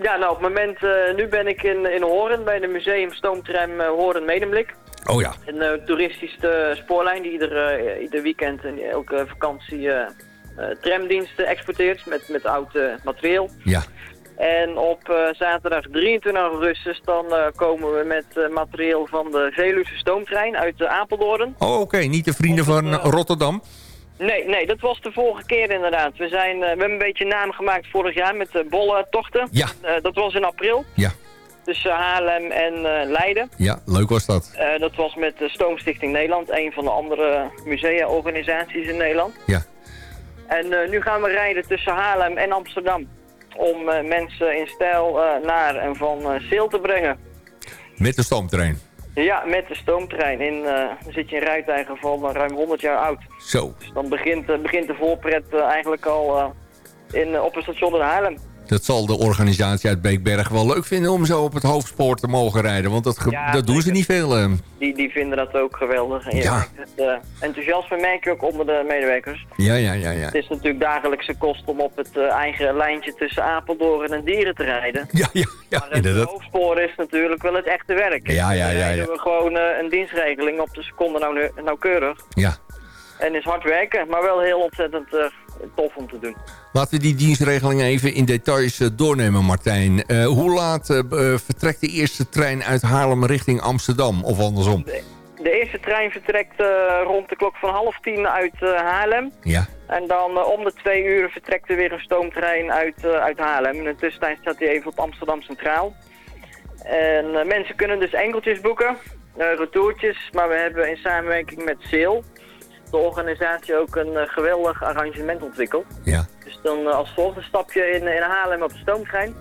Ja, nou op het moment, eh, nu ben ik in, in Horen bij de museum Stoomtram eh, Horen Medemblik. Oh ja. Een eh, toeristische spoorlijn die ieder, ieder weekend en elke vakantie tramdiensten exporteert met, met oud materieel. Ja. En op zaterdag 23 augustus dan komen we met materieel van de Veluwse stoomtrein uit Apeldoorn. Oh, oké, niet de vrienden van Rotterdam. Nee, nee, dat was de vorige keer inderdaad. We, zijn, eh, we hebben een beetje naam gemaakt vorig jaar met de bolle-tochten. Ja. Eh, dat was in april. Ja. Tussen Haarlem en eh, Leiden. Ja, leuk was dat. Eh, dat was met de Stoomstichting Nederland, een van de andere musea-organisaties in Nederland. Ja. En eh, nu gaan we rijden tussen Haarlem en Amsterdam. Om eh, mensen in stijl eh, naar en van eh Seel te brengen. Met de stoomtrein. Ja, met de stoomtrein. In, dan zit je in rijtuigen van ruim 100 jaar oud. Zo. Dus dan begint, eh, begint de voorpret eh, eigenlijk al in, op een station in Haarlem. Dat zal de organisatie uit Beekberg wel leuk vinden om zo op het hoofdspoor te mogen rijden. Want dat, Ja, dat doen ze niet veel. eh. Die, die vinden dat ook geweldig. En Ja. het eh, enthousiasme merk je ook onder de medewerkers. Ja, ja, ja, ja. Het is natuurlijk dagelijkse kost om op het eh, eigen lijntje tussen Apeldoorn en Dieren te rijden. Ja, ja, ja, maar het inderdaad. hoofdspoor is natuurlijk wel het echte werk. Ja, ja, ja, rijden ja. we gewoon een dienstregeling op de seconde nauw, nauwkeurig. Ja. En is hard werken, maar wel heel ontzettend eh, tof om te doen. Laten we die dienstregeling even in details eh, doornemen, Martijn. Eh, hoe laat vertrekt de eerste trein uit Haarlem richting Amsterdam? Of andersom? De eerste trein vertrekt rond de klok van half tien uit Haarlem. Ja. En dan om de twee uur vertrekt er weer een stoomtrein uit, uit Haarlem. In de tussentijd staat hij even op Amsterdam Centraal. En mensen kunnen dus enkeltjes boeken, retourtjes. Maar we hebben in samenwerking met Seel, de organisatie, ook een eh, geweldig arrangement ontwikkeld. Ja. Dus dan eh, als volgende stapje in, in Haarlem op de stoomtrein.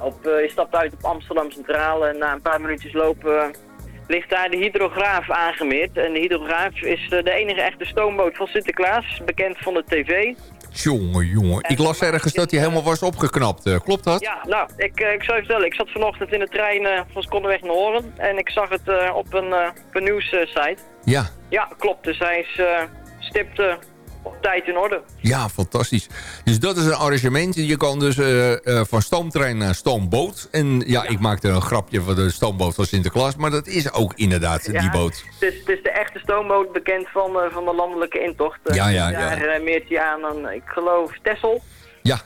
Op, eh, je stapt uit op Amsterdam Centraal en na een paar minuutjes lopen ligt daar de hydrograaf aangemeerd. En de hydrograaf is de enige echte stoomboot van Sinterklaas, bekend van de tv. Jongen, jongen. Ik las ergens dat hij helemaal was opgeknapt. klopt dat? Ja, nou, ik, ik zou je vertellen, ik zat vanochtend in de trein eh, van Skonneweg naar Horen en ik zag het op een, op een nieuwssite. Ja. Ja, klopt, dus hij is eh, stipt eh, op tijd in orde. Ja, fantastisch. Dus dat is een arrangement. Je kan dus eh, van stoomtrein naar stoomboot. En ja, ik maakte een grapje van de stoomboot van Sinterklaas. Maar dat is ook inderdaad die boot. Het is, het is de echte stoomboot bekend van, van de landelijke intocht. Ja, ja, Daar ja. eh, meert hij aan, aan, ik geloof, Tessel. Ja.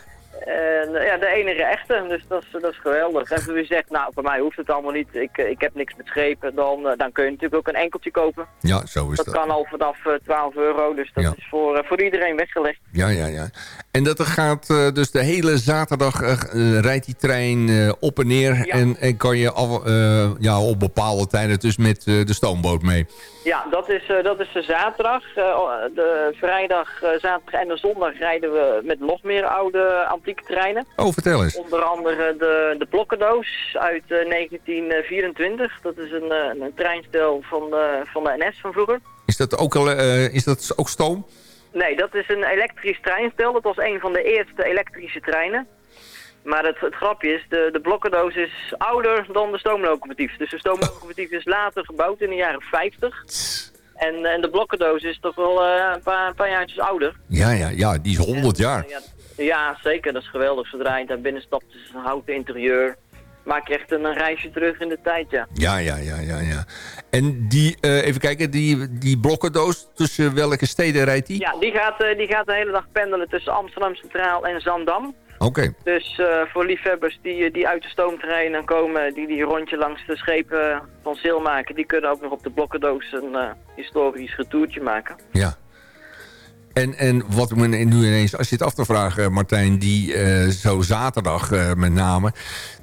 En eh, ja, de enige echte, dus dat is, dat is geweldig. En u zegt, nou, voor mij hoeft het allemaal niet, ik, eh, ik heb niks met schepen, dan, eh, dan kun je natuurlijk ook een enkeltje kopen. Ja, zo is Dat dat. kan al vanaf eh, 12 euro, dus dat Ja. is voor, voor iedereen weggelegd. Ja, ja, ja. En dat er gaat dus de hele zaterdag rijdt die trein op en neer. En, en kan je al, ja, op bepaalde tijden dus met de stoomboot mee. Ja, dat is, dat is de zaterdag. De vrijdag, zaterdag en de zondag rijden we met nog meer oude antieke treinen. Oh, vertel eens. Onder andere de, de Blokkendoos uit eh, 1924. Dat is een, eh, een treinstel van de, van de NS van vroeger. Is dat ook, al, eh, is dat ook stoom? Nee, dat is een elektrisch treinstel. Dat was een van de eerste elektrische treinen. Maar het, het grapje is, de, de blokkendoos is ouder dan de stoomlocomotief. Dus de stoomlocomotief is later gebouwd in de jaren 50. En, en de blokkendoos is toch wel eh, een, paar, een paar jaartjes ouder. Ja, ja, ja. Die is 100 jaar. Ja, ja, zeker. Dat is geweldig. Zodra je daar binnen stapt, is het een houten interieur. Maak je echt een, een reisje terug in de tijd, ja. Ja, ja, ja, ja, ja. En die, eh, even kijken, die, die blokkendoos, tussen welke steden rijdt die? Ja, die gaat, eh, die gaat de hele dag pendelen tussen Amsterdam Centraal en Zandam. Oké. Dus eh, voor liefhebbers die, die uit de stoomtreinen komen, die die rondje langs de schepen van Zeel maken, die kunnen ook nog op de blokkendoos een historisch retourtje maken. Ja. En, en wat me nu ineens, als je het af te vragen, Martijn, die eh, zo zaterdag eh, met name,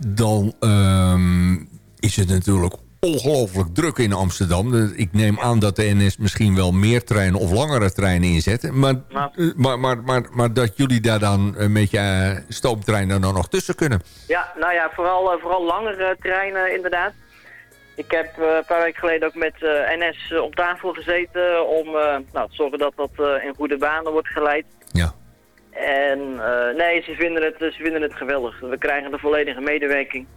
dan ehm, is het natuurlijk ongelooflijk druk in Amsterdam. Ik neem aan dat de NS misschien wel meer treinen of langere treinen inzet. Maar, eh, maar, maar, maar, maar dat jullie daar dan met je stoomtreinen dan nog tussen kunnen. Ja, nou ja, vooral, vooral langere treinen inderdaad. Ik heb eh, een paar weken geleden ook met eh, NS eh, op tafel gezeten om nou, te zorgen dat dat in goede banen wordt geleid. Ja. En nee, ze vinden, het, ze vinden het geweldig. We krijgen de volledige medewerking.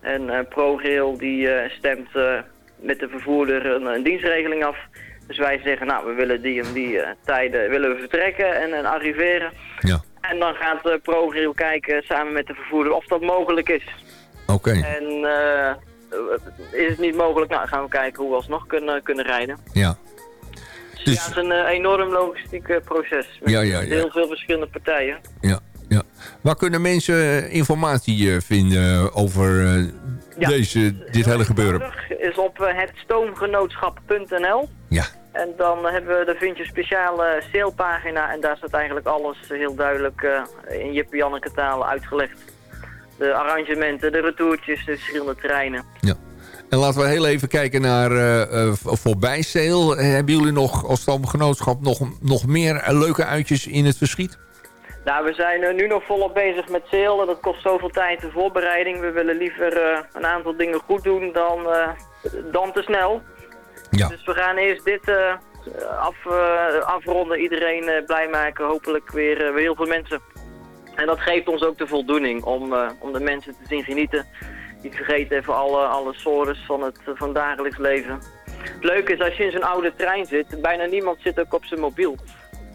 En ProRail die stemt met de vervoerder een, een dienstregeling af. Dus wij zeggen, nou, we willen die en die tijden willen we vertrekken en, en arriveren. Ja. En dan gaat ProRail kijken samen met de vervoerder of dat mogelijk is. Oké. En is het niet mogelijk, nou, gaan we kijken hoe we alsnog kunnen, kunnen rijden. Ja. Dus ja, het is een eh, enorm logistiek eh, proces. Met Ja, ja, ja. heel veel verschillende partijen. Ja, ja. Waar kunnen mensen eh, informatie eh, vinden over eh, deze, dit hele gebeuren? is op eh, het stoomgenootschap.nl. Ja. En dan hebben we, daar vind je een speciale salepagina en daar staat eigenlijk alles heel duidelijk eh, in Jippe Janneke taal uitgelegd. De arrangementen, de retourtjes, de verschillende treinen. En laten we heel even kijken naar eh eh, voorbij sale. Hebben jullie nog als stamgenootschap nog, nog meer eh, leuke uitjes in het verschiet? Nou, we zijn eh, nu nog volop bezig met sale. Dat kost zoveel tijd de voorbereiding. We willen liever eh, een aantal dingen goed doen dan, eh, dan te snel. Ja. Dus we gaan eerst dit eh, af, eh, afronden. Iedereen eh, blij maken. Hopelijk weer, eh, weer heel veel mensen. En dat geeft ons ook de voldoening om, eh, om de mensen te zien genieten. Niet vergeten even alle, alle sores van het, eh, van dagelijks leven. Het leuke is als je in zo'n oude trein zit, bijna niemand zit ook op zijn mobiel.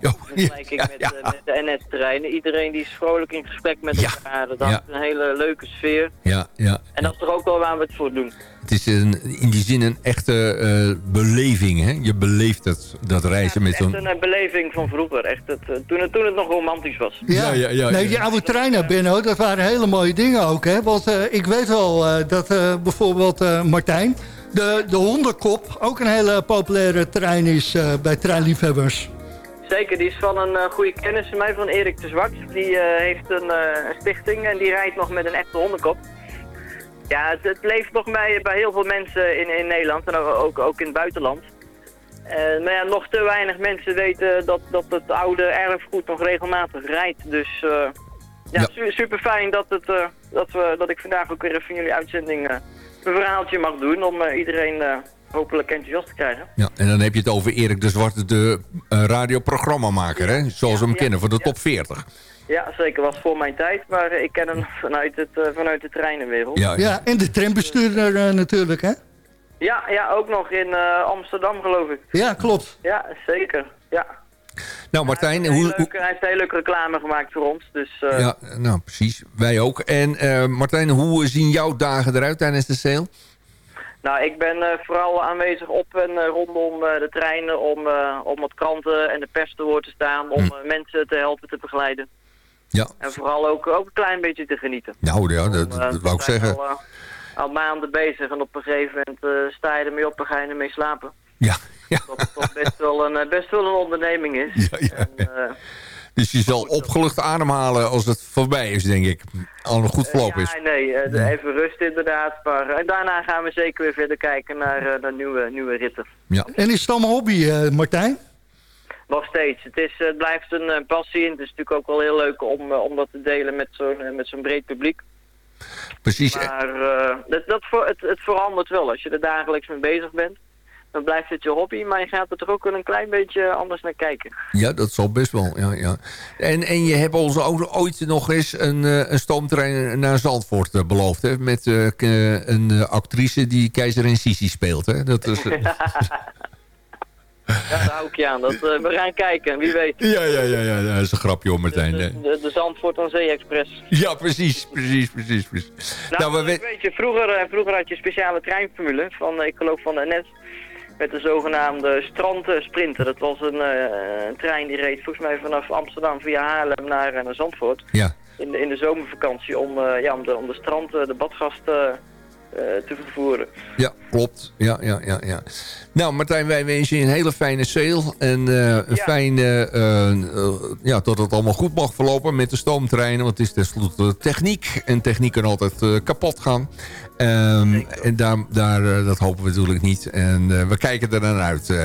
Oh, In vergelijking met, eh, met de NS-treinen. Iedereen die is vrolijk in gesprek met elkaar. Dat Ja. is een hele leuke sfeer. Ja, ja. En dat is toch ook wel waar we het voor doen. Het is een, in die zin een echte eh, beleving. Hè? Je beleeft het, dat reizen met Echt zo'n... een eh, beleving van vroeger. Echt het, toen, het, toen het nog romantisch was. Ja, nee, die oude treinen, Benno, dat waren hele mooie dingen ook. Hè? Want eh, ik weet wel eh, dat eh, bijvoorbeeld eh, Martijn... De, de hondenkop ook een hele populaire trein is eh, bij treinliefhebbers. Zeker, die is van een eh, goede kennis van mij, van Erik de Zwart. Die eh, heeft een eh, een stichting en die rijdt nog met een echte hondenkop. Ja, het, het leeft nog bij, bij heel veel mensen in, in Nederland en ook, ook in het buitenland. Maar ja, nog te weinig mensen weten dat, dat het oude erfgoed nog regelmatig rijdt. Dus ja, super fijn dat, het, dat, we, dat ik vandaag ook weer even in jullie uitzending een verhaaltje mag doen om iedereen hopelijk enthousiast te krijgen. Ja, en dan heb je het over Erik de Zwarte, de uh, radioprogrammamaker, hè? zoals we hem kennen, van de top 40. Ja, zeker. Was voor mijn tijd, maar ik ken hem vanuit, het, eh, vanuit de treinenwereld. Ja, Ja, en de trambestuurder eh, natuurlijk, hè? ja, ja, ook nog in eh, Amsterdam, geloof ik. Ja, klopt. Ja, zeker. Ja. Nou Martijn, Hij heeft, hoe... leuke, hij heeft heel leuke reclame gemaakt voor ons. Dus, eh, Ja, nou precies, wij ook. En eh, Martijn, hoe zien jouw dagen eruit tijdens de sale? Nou, ik ben eh, vooral aanwezig op en eh, rondom eh, de treinen om, om wat kranten en de pers te woord te staan. Om eh, mensen te helpen te begeleiden. Ja. En vooral ook, ook een klein beetje te genieten. Nou ja, dat, dat wou ik zeggen. Al, al maanden bezig en op een gegeven moment sta je ermee op en ga je ermee slapen. Ja, Dat het toch best wel een, best wel een onderneming is. En, eh, Dus je zal opgelucht ademhalen als het voorbij is, denk ik. Al een goed verloop is. Ja, nee, eh, even rust inderdaad. Maar en daarna gaan we zeker weer verder kijken naar, eh, naar nieuwe, nieuwe ritten. Ja. En is het allemaal hobby, eh, Martijn? Nog steeds. Het, is, eh, het blijft een eh, passie en het is natuurlijk ook wel heel leuk om, eh, om dat te delen met zo'n eh, met zo'n breed publiek. Precies. Maar eh, dat, dat voor, het, het verandert wel. Als je er dagelijks mee bezig bent, dan blijft het je hobby. Maar je gaat er toch ook wel een klein beetje anders naar kijken. Ja, dat zal best wel. Ja, ja. En, en je hebt ons ook ooit nog eens een, eh, een stoomtrein naar Zandvoort eh, beloofd. Hè? Met eh, een actrice die Keizerin Sisi speelt. Hè? Dat is, Ja, daar hou ik je aan. Dat, we gaan kijken, wie weet. ja, ja, ja, ja, dat is een grapje hoor, Martijn. De, de Zandvoort aan Zee Express. Ja, precies, precies, precies. precies. Nou, we weten... weet je, vroeger, vroeger had je speciale treinformule van, ik geloof van de NS, met de zogenaamde strandsprinter. Dat was een, eh, een trein die reed volgens mij vanaf Amsterdam via Haarlem naar, eh, naar Zandvoort. Ja. In de, in de zomervakantie om, eh, ja, om, de, om de strand, de badgasten te vervoeren. Ja, klopt. Ja, ja, ja, ja. Nou, Martijn, wij wensen je een hele fijne sale. En een fijne... ja, dat het allemaal goed mag verlopen met de stoomtreinen. Want het is tenslotte techniek. En techniek kan altijd kapot gaan. Ehm, en daar, daar, eh, dat hopen we natuurlijk niet. En eh, we kijken er naar uit. Uh,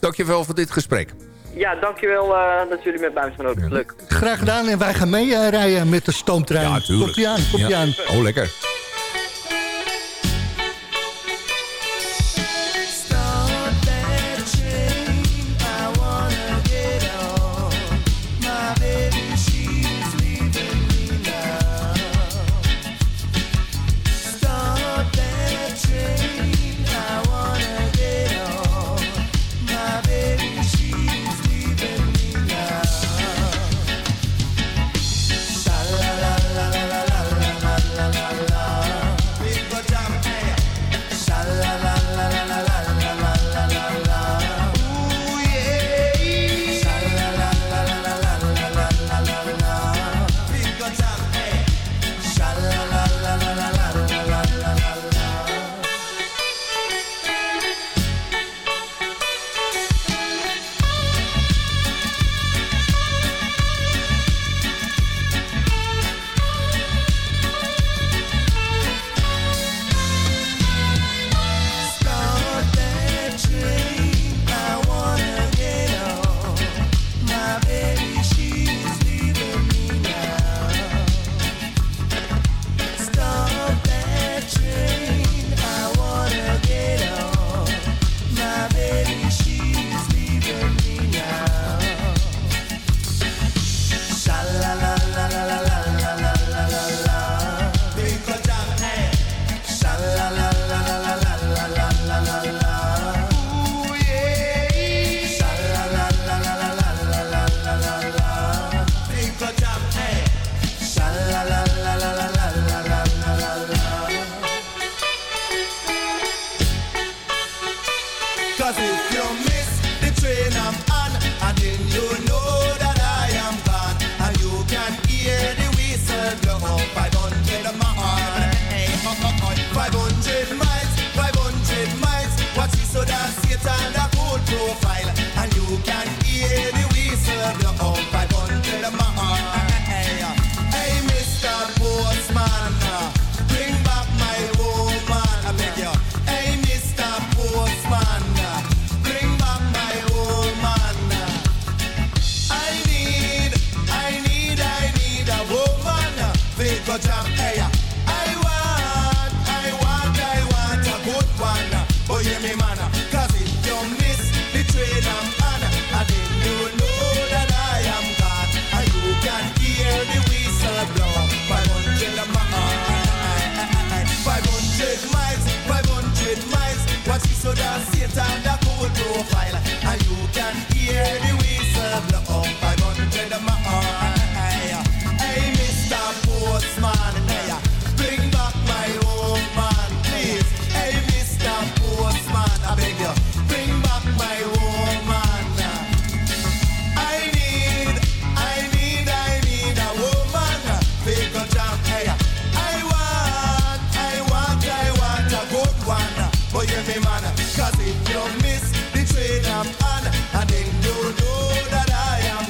dankjewel voor dit gesprek. Ja, dankjewel uh, dat jullie met mij zijn ook. Leuk. Graag gedaan. En wij gaan mee uh, rijden met de stoomtrein. Ja, tuurlijk. Komt-ie aan, ja. aan. Oh, lekker.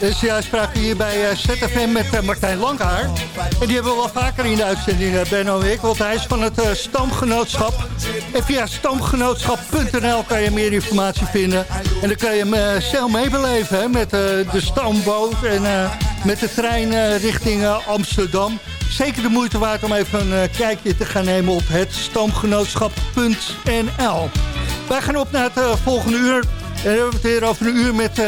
Dus ja, spraken hier bij eh, ZFM met eh, Martijn Langhaar. En die hebben we wel vaker in de uitzending, eh, Benno en ik. Want hij is van het Stamgenootschap. En via stamgenootschap.nl kan je meer informatie vinden. En dan kan je hem zelf meebeleven met de stamboot en met de trein richting Amsterdam. Zeker de moeite waard om even een kijkje te gaan nemen op het stamgenootschap.nl. Wij gaan op naar het volgende uur. En dan hebben we het weer over een uur met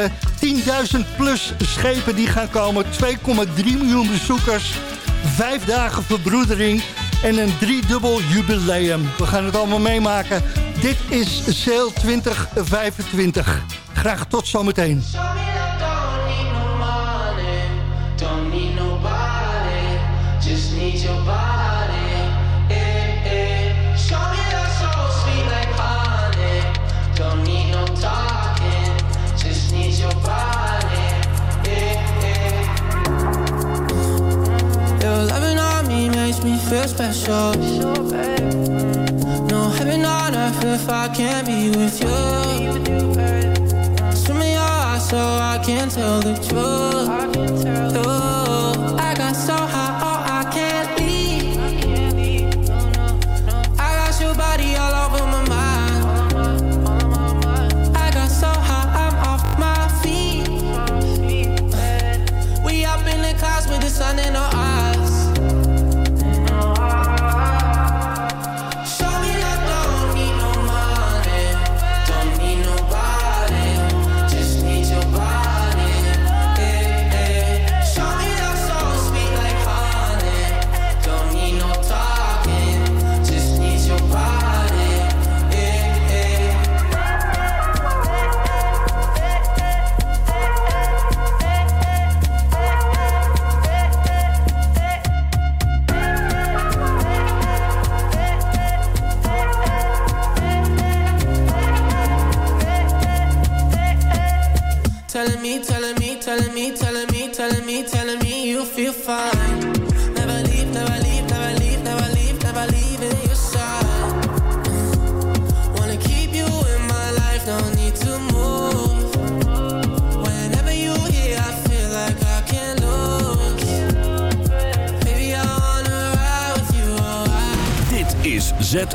10.000 plus schepen die gaan komen. 2,3 miljoen bezoekers. Vijf dagen verbroedering. En een driedubbel jubileum. We gaan het allemaal meemaken. Dit is Sail 2025. Graag tot zometeen. Special. No heaven on earth if I can't be with you. Swim in your eyes so I can tell the truth.